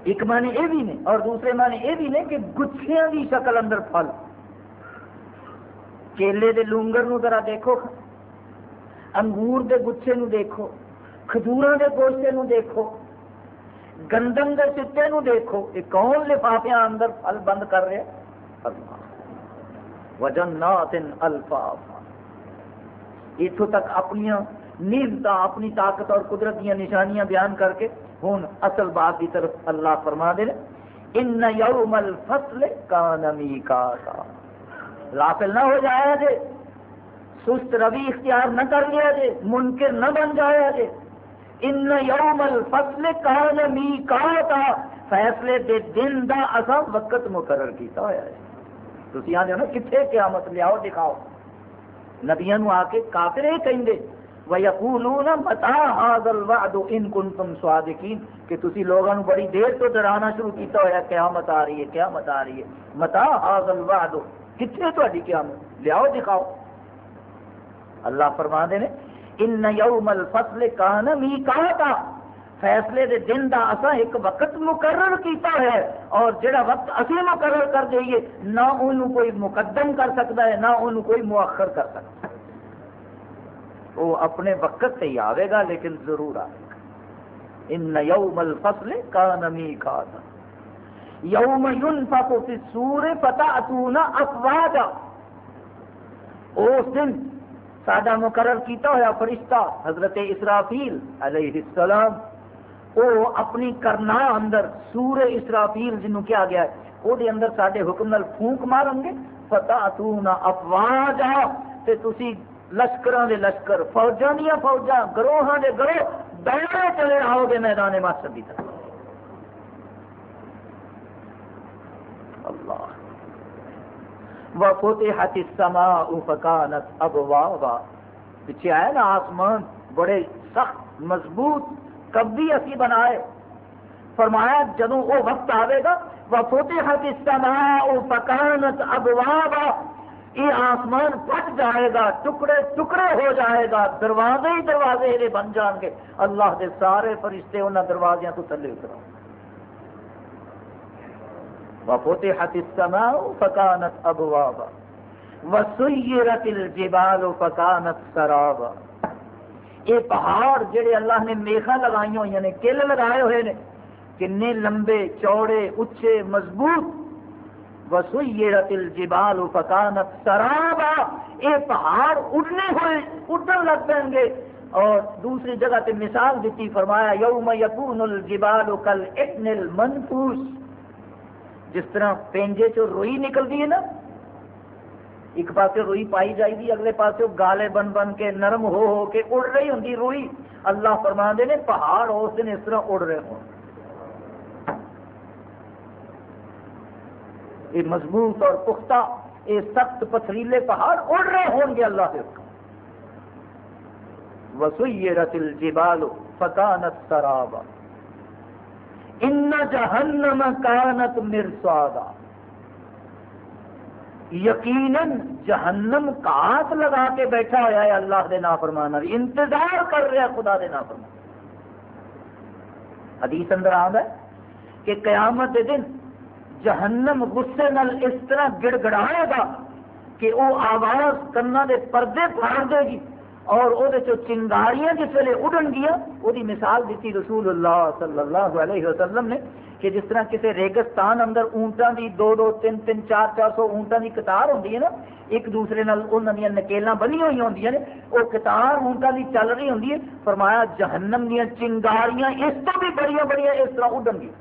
ایک معنی یہ بھی نے اور دوسرے معنی یہ بھی نے کہ گچھیاں کی شکل اندر پھل۔ کیلے دے لونگر نو ذرا دیکھو۔ انگور دے گچھے نو دیکھو۔ کھجور دے گوشتے نو دیکھو۔ گندم دے چٹے نو دیکھو۔ یہ کون لفافیا اندر پھل بند کر رہے وجنات الفاف اتوں تک اپنی نیمت اپنی طاقت اور قدرت دیا نشانیاں بیان کر کے ہوں اصل بات کی طرف اللہ فرما دے ان یوم الفصل کا نمی کا غافل نہ ہو جایا جے، سست روی اختیار نہ کر لیا جے، منکر نہ بن جایا جے۔ ان یوم الفصل کا نمی کا فیصلے دے دن دا اصا وقت مقرر کیتا ہوا ہے تھی آدھے نا کتنے قیامت لیاؤ دکھاؤ۔ نبیا آ کے کافر یہ کہیں گے وَيَقُولُونَ مَتَا هَذَا الْوَعْدُ إِن كُنْتُمْ صَادِقِينَ۔ کہ تسی لوگوں بڑی دیر تو ڈرانا شروع کیتا ہوا قیامت آ رہی ہے، قیامت آ رہی ہے۔ متا هَذَا الْوَعْدُ، کتنے تہاڈی قیامت؟ لیاؤ، دکھاؤ۔ اللہ فرما دے نے ان یوم الفصل کان میقاتا فیصلے دے دن دا اسا ایک وقت مقرر کیتا ہے اور جڑا وقت اسی مقرر کر دئیے، نہ انہوں کوئی مقدم کر سکتا ہے، نہ انہوں کوئی مؤخر کر سکتا ہے۔ وہ اپنے وقت سے ہی آئے گا، لیکن ضرور آئے گا۔ ان یوم الفصل کا نمی کھانا یوم ينفق فی السور فتاتون افواجا۔ اس دن سادہ مقرر کیتا ہوا فرشتہ حضرت اسرافیل علیہ السلام وہ اپنی کرنا اندر سور اسرافیل جنوں کیا گیا ہے وہ دے اندر سارے حکم نال پھونک مارن گے۔ فتح تنا افواج تے تسی لشکر دے لشکر، فوجاں دیا فوجاں، گروہاں دے گروہ دوڑے چلے آؤ گے میدان ماسٹر کی طرف۔ اللہ۔ وفتحت السماء فكانت ابوابا پیچھے آیا نا آسمان، بڑے سخت، مضبوط کبھی اسی بنائے۔ فرمایا جدو وہ وقت آئے گا، وفتحت السماء فكانت ابوابا یہ آسمان پھٹ جائے گا، ٹکڑے ٹکڑے ہو جائے گا، دروازے ہی دروازے یہ بن جان گے۔ اللہ کے سارے فرشتے انہوں دروازے تو تھلے اتر وفتحت السماء فكانت ابوابا وسيرت الجبال فكانت سرابا۔ یہ پہاڑ جڑے اللہ نے میخا لگائی ہوئی نے، کل لگائے ہوئے نے، کنے لمبے، چوڑے اچھے مضبوط۔ وسیرت الجبال فکانت سرابا۔ یہ پہاڑ اڑنے ہوئے، اڑن لگ پیں گے۔ اور دوسری جگہ تے مثال دیتی فرمایا، یوم یکون الجبال کل اتن المنفوس۔ جس طرح پینجے چو روئی نکلتی ہے نا ایک پاس روئی پائی جائے گی اگلے پاس گالے بن بن کے نرم ہو ہو کے اڑ رہی ہوں روئی۔ اللہ فرما دے نے، پہاڑ اس دن اس طرح اڑ رہے ہوں۔ یہ مضبوط اور پختہ، یہ سخت پتھریلے پہاڑ اڑ رہے ہوں گے اللہ سے وسیرت الجبال فکانت سرابا۔ ان جہنم کانت مرسادا یقیناً جہنم کات لگا کے بیٹھا ہوا ہے اللہ دے نافرمان انتظار کر رہا خدا دے نافرمان حدیث اندر آد ہے کہ قیامت دے دن جہنم غصے نال اس طرح گڑ گڑائے گا کہ وہ آواز کرنا دے پردے پھاڑ دے گی۔ اور وہ چنگاریاں جس ویلے اڑن گیا وہ مثال دیتی رسول اللہ صلی اللہ علیہ وسلم نے کہ جس طرح کسی ریگستان اندر اونٹان دی دو دو، تین تین، چار چار سو اونٹان دی قطار ہوتی ہے نا، ایک دوسرے نال انہوں نکیلاں بنی ہوئی ہوں نے وہ قطار اونٹان دی چل رہی ہوں فرمایا جہنم دیا چنگاریاں اس تو بھی بڑی بڑی اس طرح اڈن گیا۔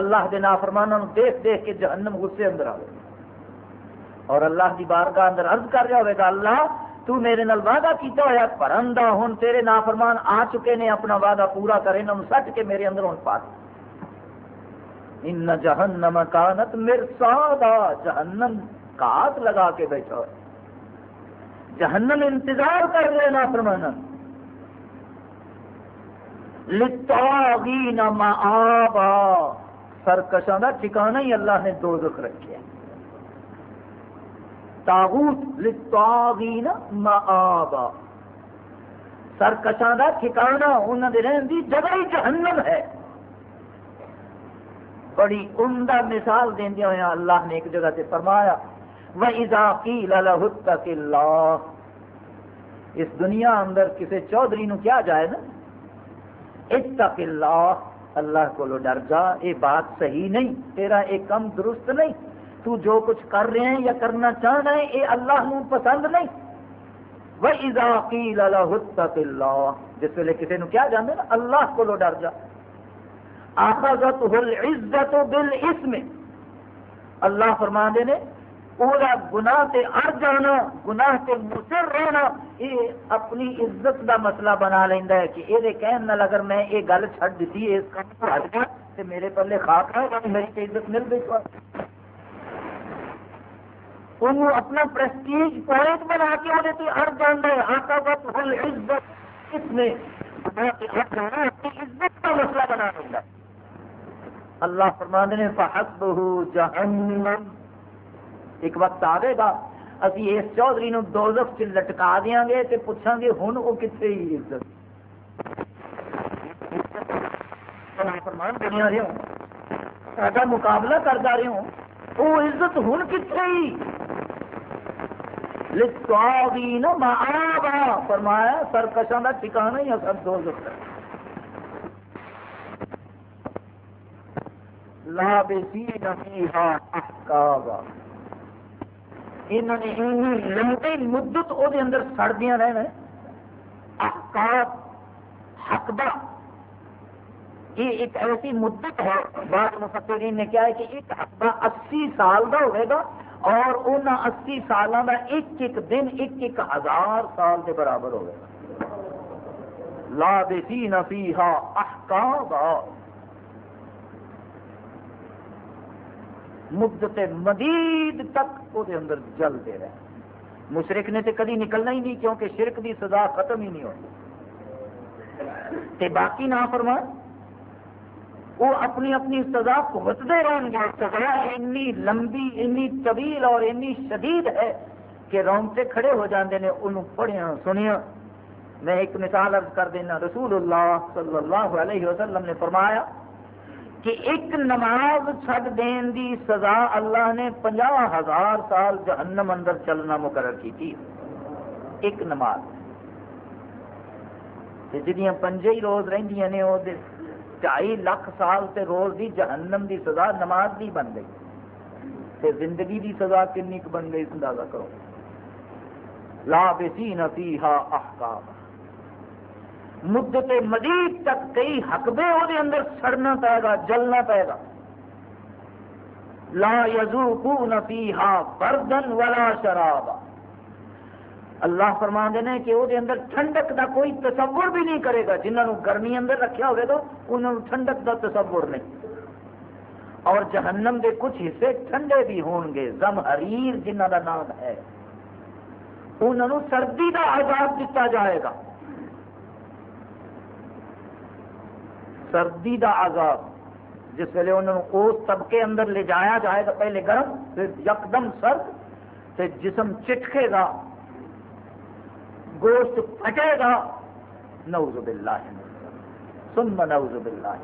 اللہ کے نافرمانوں دیکھ دیکھ کے جہنم غصے اندر آئے اور اللہ کی بارگاہ اندر عرض کر رہا ہوئے گا، اللہ تو میرے نال وعدہ کیتا ہوا پرندہ ہوں تیرے نافرمان آ چکے نے، اپنا وعدہ پورا کرے انہوں سٹ کے میرے اندر ہوں پا ان جہنم کانت مرسادا جہنم کات لگا کے بیٹھا ہوا جہنم انتظار کر رہے نافرمان لتاغین مآبا۔ سرکشاں کا ٹھکانا ہی اللہ نے دو دکھ رکھے تاغوت لتاغین مآبا۔ سرکشاں کا ٹھکانا انہوں نے رہن دی جگہ ہی جہنم ہے۔ بڑی عمدہ مثال دیا ہوا اللہ نے ایک جگہ سے فرمایا، وَإِذَا قِيلَ لَهُ اتَّقِ اللَّهِ۔ اس دنیا اندر کسی چودھری نو کیا جائے نا؟ اتق اللہ اللہ کو لو ڈر جا، یہ بات صحیح نہیں، تیرا یہ کم درست نہیں۔ تو جو کچھ کر رہے ہیں یا کرنا چاہنا ہے یہ اللہ نو پسند نہیں۔ وَإِذَا قِيلَ لَهُ اتَّقِ اللَّهِ۔ جس ویلے کسی نو کیا جاندے نا، اللہ کو ڈر جا۔ اخذته العزت بالاسم اللہ فرما دے نے پورا گناہ تے اڑ جانا، گناہ تے مصر رہنا، یہ اپنی عزت دا مسئلہ بنا لینا ہے کہ یہ کہن نال اگر میں یہ گل چھڑ دیتی ہے اس کام کو ہٹ گیا تے میرے پلے خاک ہے یعنی میری عزت مل گئی۔ انہوں اپنا پرسٹیج پوائنٹ بنا کے وہ اڑ جانا ہے آقا وقت ہل عزت۔ اس میں اپنی عزت کا مسئلہ بنا لینا اللہ فرمانے نے فحسبہ جہنم ایک وقت آئے گا ابھی اس چودھری نو دوزخ چ لٹکا دیا گے تو پوچھا گے ہوں وہ کتنے ہی عزت؟ فرمان بنیا رہے ہوں سا مقابلہ کرتا رہے ہوں وہ عزت ہوں کتنے ہی للطاغین فرمایا، سرکشاں کا ٹھکانا ہی اصل دو لا بے مدت او اندر سڑ رہنا احکاب حقبہ یہ ایک ایسی مدت ہے بعد مفسرین نے کہا ہے کہ ایک حقبہ اسی سال کا ہوئے گا۔ اور ان اسی سالوں کا ایک ایک دن، ایک ایک ہزار سال کے برابر ہوئے۔ گا لابسین فیہا احکابا مدت مدید تک وہ اندر جلتے رہے۔ مشرق نے تو کدی نکلنا ہی نہیں کیونکہ شرک دی سزا ختم ہی نہیں ہوتی تے باقی نہ فرمان وہ اپنی اپنی سزا بھگتتے رہن گے سزا اینی لمبی اینی طویل اور اینی شدید ہے کہ رونگتے کھڑے ہو جاندے نے انہوں پڑھیا سنیا میں ایک مثال عرض کر دینا، رسول اللہ صلی اللہ علیہ وسلم نے فرمایا کہ ایک نماز چھڈ دین دی سزا اللہ نے پنجا ہزار سال جہنم اندر چلنا مقرر کی تھی ایک نماز۔ جہاں پنجے ہی روز رہی نے وہ ڈھائی لاکھ سال تے روز دی جہنم دی سزا نماز دی بن گئی۔ تے زندگی دی سزا کنی بن گئی اندازہ کرو۔ لا بسین فیہا احکام۔ مدت مزید تک کئی حقبے وہ اندر سڑنا پائے گا جلنا پائے گا لا یزوقون فیہا بردن ولا شرابا۔ اللہ فرما دینا کہ وہ اندر ٹھنڈک دا کوئی تصور بھی نہیں کرے گا۔ جنہوں نے گرمی اندر رکھا ہوئے تو انہوں نے ٹھنڈک دا تصور نہیں۔ اور جہنم دے کچھ حصے ٹھنڈے بھی ہون گے۔ زم حریر جنہ دا نام ہے۔ انہوں نے سردی دا عذاب دیتا جائے گا۔ سردی دا عذاب، جس ویلے انہوں نے اس طبقے اندر لے جایا جائے گا، پہلے گرم، پھر یکدم سرد، پھر جسم چٹکے گا۔ گوشت پھٹے گا۔ نعوذ باللہ ثم نعوذ باللہ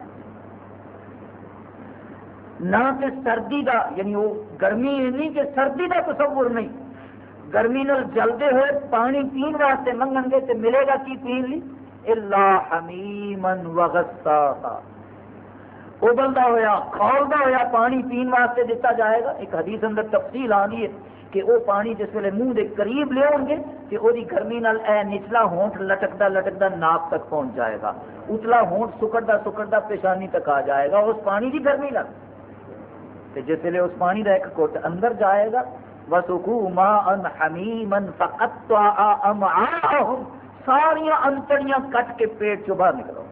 نہ کہ سردی دا یعنی وہ گرمی نہیں کہ سردی دا تصور نہیں۔ گرمی نال جلدے ہوئے پانی پین واسطے منگن گے تو ملے گا کی پین لی؟ اللہ حمیمن وغساقا ابلدا ہوا کھولدا ہوا پانی پین واسطے دیتا جائے گا۔ ایک حدیث اندر تفصیل آ گئی ہے۔ کہ وہ پانی جس ویلے منہ کے قریب لے گے کہ وہ گرمی نال اے نچلا ہونٹ لٹکتا لٹکتا ناک تک پہنچ جائے گا۔ اتلا ہونٹ سکڑتا سکڑتا پیشانی تک آ جائے گا اس پانی کی گرمی نال۔ جس ویلے اس پانی کا ایک کٹ اندر جائے گا وسکو ما ان حمیمن فقط ساریا انتڑیاں کٹ کے پیٹ چ باہر نکلو۔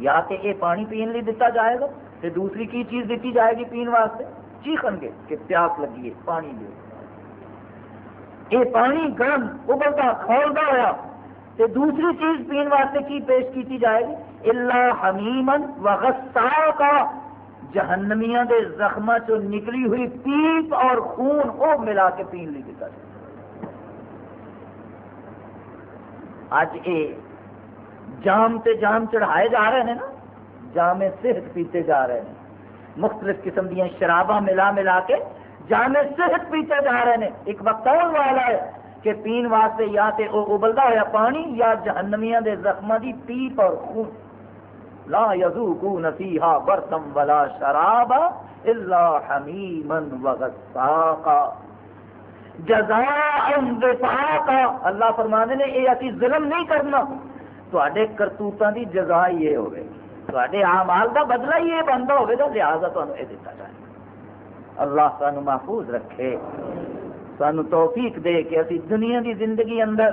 یا کہ یہ پانی پین لی دیتا جائے گا پھر دوسری کی چیز دیتی جائے گی پین واسطے؟ چیخن گے کہ پیاس لگی ہے، پانی لے۔ یہ پانی گرم، ابلتا، کھولتا ہوا۔ تو دوسری چیز پین واسطے کی پیش کی جائے گی؟ اللہ حمیمن کا جہنمیاں دے زخم چ نکلی ہوئی پیپ اور خون وہ ملا کے پین لی دیتا جائے۔ اج یہ جام تے جام چڑھائے جا رہے ہیں نا، جام صحت پیتے جا رہے ہیں۔ مختلف قسم دیا شراباں ملا ملا کے جامع صحت پیتے جا رہے ہیں۔ ایک وقت اور والا ہے کہ پین واسطے یا تے او ابلتا ہوا پانی یا جہنمیاں دے زخماں دی پیپ اور خون۔ لا یذوقون فیہا برتم ولا شرابا الا حمیما وغساقا جزاء وفاقا۔ اللہ فرمانے نے، اے اسی ظلم نہیں کرنا۔ تواڈے کرتوتاں دی جزا یہ ہوے تے آمال کا بدلا ہی یہ بنتا ہوگا لہٰذا تمہیں یہ دیتا جائے اللہ سان محفوظ رکھے سان توفیق دے کہ اسی دنیا دی زندگی اندر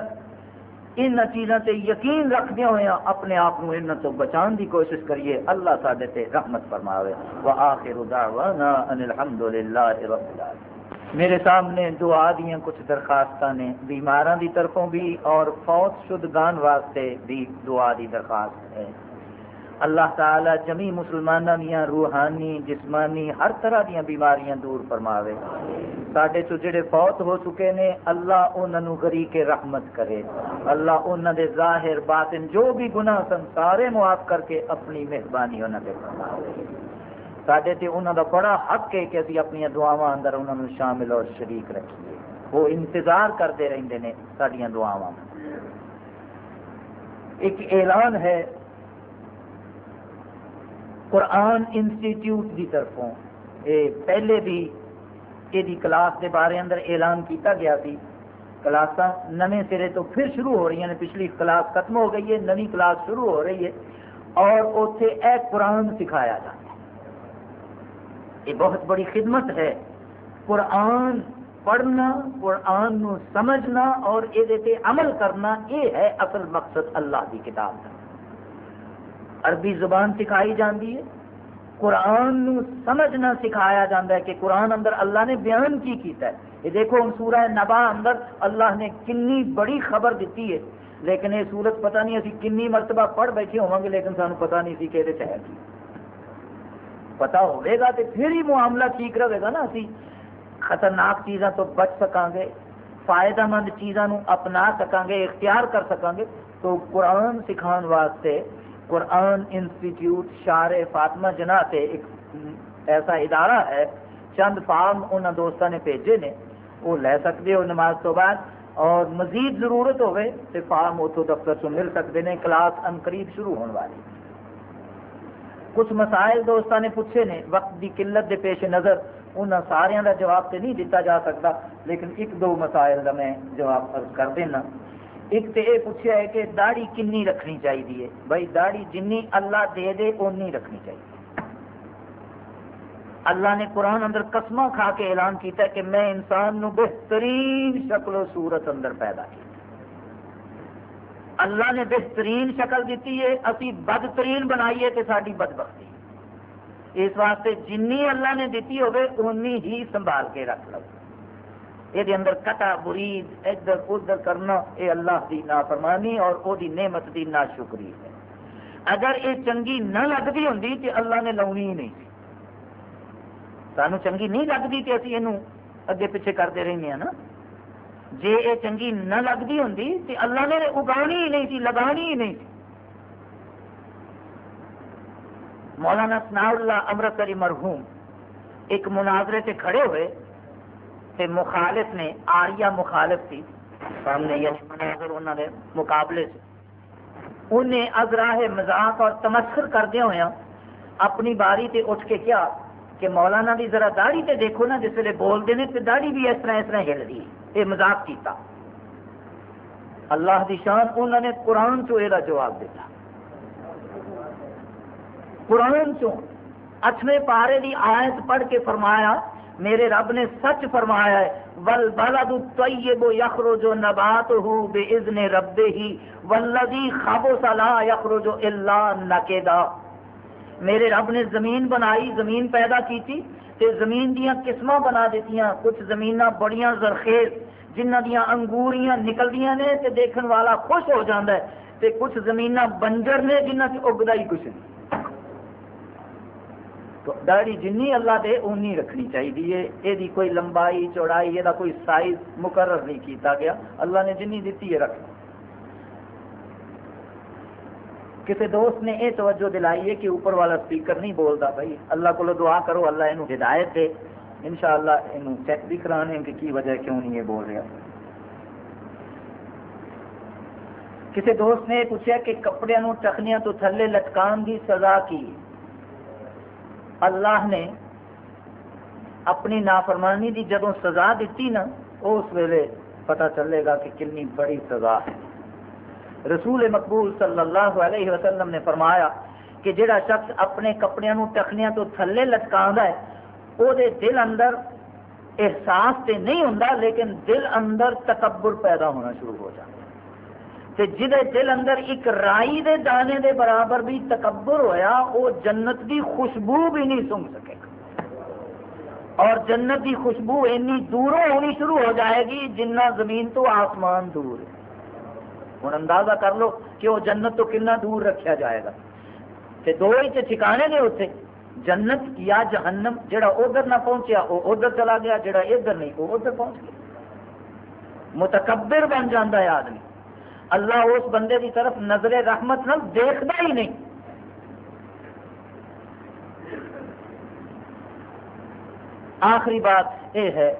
ان چیزوں سے یقین رکھدے ہوئے اپنے آپ کو ان تو بچان دی کوشش کریے اللہ سڈے تے رحمت فرماوے وآخر دعوانا ان الحمد للہ رب العالمین میرے سامنے دعا دیا کچھ درخواست نے بیماراں دی طرفوں بھی اور فوت شدگان واسطے بھی دعا دی درخواست ہے اللہ تعالی جمی مسلمانوں دیا روحانی، جسمانی، ہر طرح دیا بیماریاں دور فرماوے۔ سڈے تو جڑے فوت ہو چکے نے، اللہ انہوں غری کے رحمت کرے۔ اللہ انہوں دے ظاہر باطن جو بھی گناہ سن، سارے معاف کر کے اپنی مہربانی انہوں نے فرماوے۔ سڈے تے انہوں دا بڑا حق ہے کہ اسی اپنی دعاواں اندر انہوں شامل اور شریک رکھیے۔ وہ انتظار کرتے رہتے ہیں سڈیا دعاواں۔ ایک اعلان ہے قرآن انسٹیٹیوٹ کی طرفوں یہ پہلے بھی یہ کلاس کے بارے اندر اعلان کیتا گیا تھی کلاساں نئے سرے تو پھر شروع ہو رہی ہیں یعنی پچھلی کلاس ختم ہو گئی ہے نئی کلاس شروع ہو رہی ہے، اور اتنے اے قرآن سکھایا جاتا ہے۔ یہ بہت بڑی خدمت ہے۔ قرآن پڑھنا، قرآن نو سمجھنا اور یہ عمل کرنا، یہ ہے اصل مقصد اللہ کی کتاب کا عربی زبان سکھائی جاتی ہے۔ قرآن نو سمجھنا سکھایا جاتا ہے کہ قرآن اندر اللہ نے بیان کی کیتا ہے۔ یہ دیکھو ہم سورہ نبا اندر اللہ نے کنی بڑی خبر دیتی ہے۔ لیکن یہ سورت پتہ نہیں اسی کنی مرتبہ پڑھ بیٹھے ہوں گے، لیکن سانو پتہ نہیں سی کہ یہ ہے کی۔ پتا ہوئے گا تو پھر ہی معاملہ ٹھیک رہے گا نا اسی۔ خطرناک چیزاں تو بچ سکاں گے، فائدہ مند چیزوں اپنا سکاں گے، اختیار کر سکاں گے۔ تو قرآن سکھان واسطے قرآن انسٹیٹیوٹ شار فاطمہ جناح سے ایک ایسا ادارہ ہے، چند فارم انہوں دوستوں نے بھیجے نے، وہ لے سکتے ہو نماز تو بعد۔ اور مزید ضرورت ہوئے تو فارم اتو دفتر سے مل سکتے ہیں کلاس ان قریب شروع ہونے والی۔ کچھ مسائل دوستوں نے پوچھے نے، وقت کی قلت کے پیش نظر ان سارے کا جواب تو نہیں دیتا جا سکتا، لیکن ایک دو مسائل کا میں جواب کر دینا۔ ایک تو یہ پوچھا ہے کہ داڑھی کنی رکھنی چاہیے بھائی داڑھی جن اللہ دے دے اونی رکھنی چاہیے اللہ نے قرآن اندر قسمہ کھا کے اعلان کیتا ہے کہ میں انسان نو بہترین شکل و صورت اندر پیدا کی اللہ نے بہترین شکل دیتی ہے، اسی بدترین بنائیے تو ساری بد بختی اس واسطے جنی اللہ نے دیتی ہوگی اونی ہی سنبھال کے رکھ لو۔ یہ اندر کٹا برید ادھر ادھر کرنا یہ اللہ کی نافرمانی اور وہ نعمت کی نا شکری ہے۔ اگر یہ چنگی نہ لگتی ہوں تو اللہ نے لاؤنی ہی نہیں۔ سانو چنگی نہیں لگتی کہ ابھی یہ اگے پیچھے کرتے رہنے ہیں نا۔ جی یہ چنگی نہ لگتی ہوں تو اللہ نے اگانی ہی نہیں تھی لگانی ہی نہیں تھی مولانا سنا اللہ امرتری مرحوم ایک مناظرے سے کھڑے ہوئے تے مخالف نے آریا مخالف تھی۔ سامنے یعنی مناظر انہوں نے مقابلے سے۔ انہیں ازراہ مذاق اور تمسر کردیا ہوا اپنی باری تے اٹھ کے کیا کہ مولانا بھی ذرا داڑھی تے دیکھو نا جس ویلے بولتے ہیں تو داڑھی بھی اس طرح اس طرح ہل رہی ہے یہ مزاق کیتا۔ اللہ دی شان انہوں نے قرآن چو یہ جواب دیتا۔ قرآن چو اٹھویں پارے دی آیت پڑھ کے فرمایا میرے رب نے سچ فرمایا ہے ول بلد الطیب یخرج نباتہ باذن ربہ والذی خبث لا یخرج الا نکدا میرے رب نے زمین بنائی، زمین پیدا کی تھی تے زمین دیا قسم بنا دیتی کچھ زمین بڑیاں زرخیز جنہ دیا انگوریاں نکلدیاں نے تے دیکھن والا خوش ہو جاتا ہے تے کچھ زمین بنجر نے جنہ سے اگتا ہی کچھ نہیں۔ تو داڑھی جنی اللہ دے اونی رکھنی چاہیے یہ کوئی لمبائی، چوڑائی یہ کوئی سائز مقرر نہیں کیتا گیا۔ اللہ نے جنی دیتی ہے رکھنا کسی دوست نے یہ توجہ دلائی ہے کہ اوپر والا سپیکر نہیں بولتا بھائی۔ اللہ کو دعا کرو، اللہ یہ ہدایت دے۔ ان شاء اللہ یہ چیک بھی کرانے کہ کی وجہ کیوں نہیں یہ بول رہا۔ کسی دوست نے پوچھا کہ کپڑے ٹکنیا تو تھلے لٹکان کی سزا کی؟ اللہ نے اپنی نافرمانی کی جدو سزا دیتی نا اس ویلے پتہ چلے گا کہ کنی بڑی سزا ہے۔ رسول مقبول صلی اللہ علیہ وسلم نے فرمایا کہ جڑا شخص اپنے کپڑے ٹکنیا تو تھلے لٹکا ہے وہ دل اندر احساس تے نہیں ہوں لیکن دل اندر تکبر پیدا ہونا شروع ہو جاتا تے جہے دل اندر ایک رائی دے دانے دے برابر بھی تکبر ہویا وہ جنت دی خوشبو بھی نہیں سنگ سکے گا۔ اور جنت دی خوشبو اینی دوروں ہونی شروع ہو جائے گی جنہ زمین تو آسمان دور ہے۔ ہوں اندازہ کر لو کہ وہ جنت تو کنا دور رکھا جائے گا۔ کہ دو ہی ٹھکانے نے اتنے جنت یا جہنم، جڑا ادھر نہ پہنچیا وہ ادھر چلا گیا، جڑا ادھر نہیں وہ ادھر پہنچ گیا۔ متکبر بن جاتا ہے آدمی۔ اللہ اس بندے کی طرف نظر رحمت نہ دیکھتا ہی نہیں۔ آخری بات یہ ہے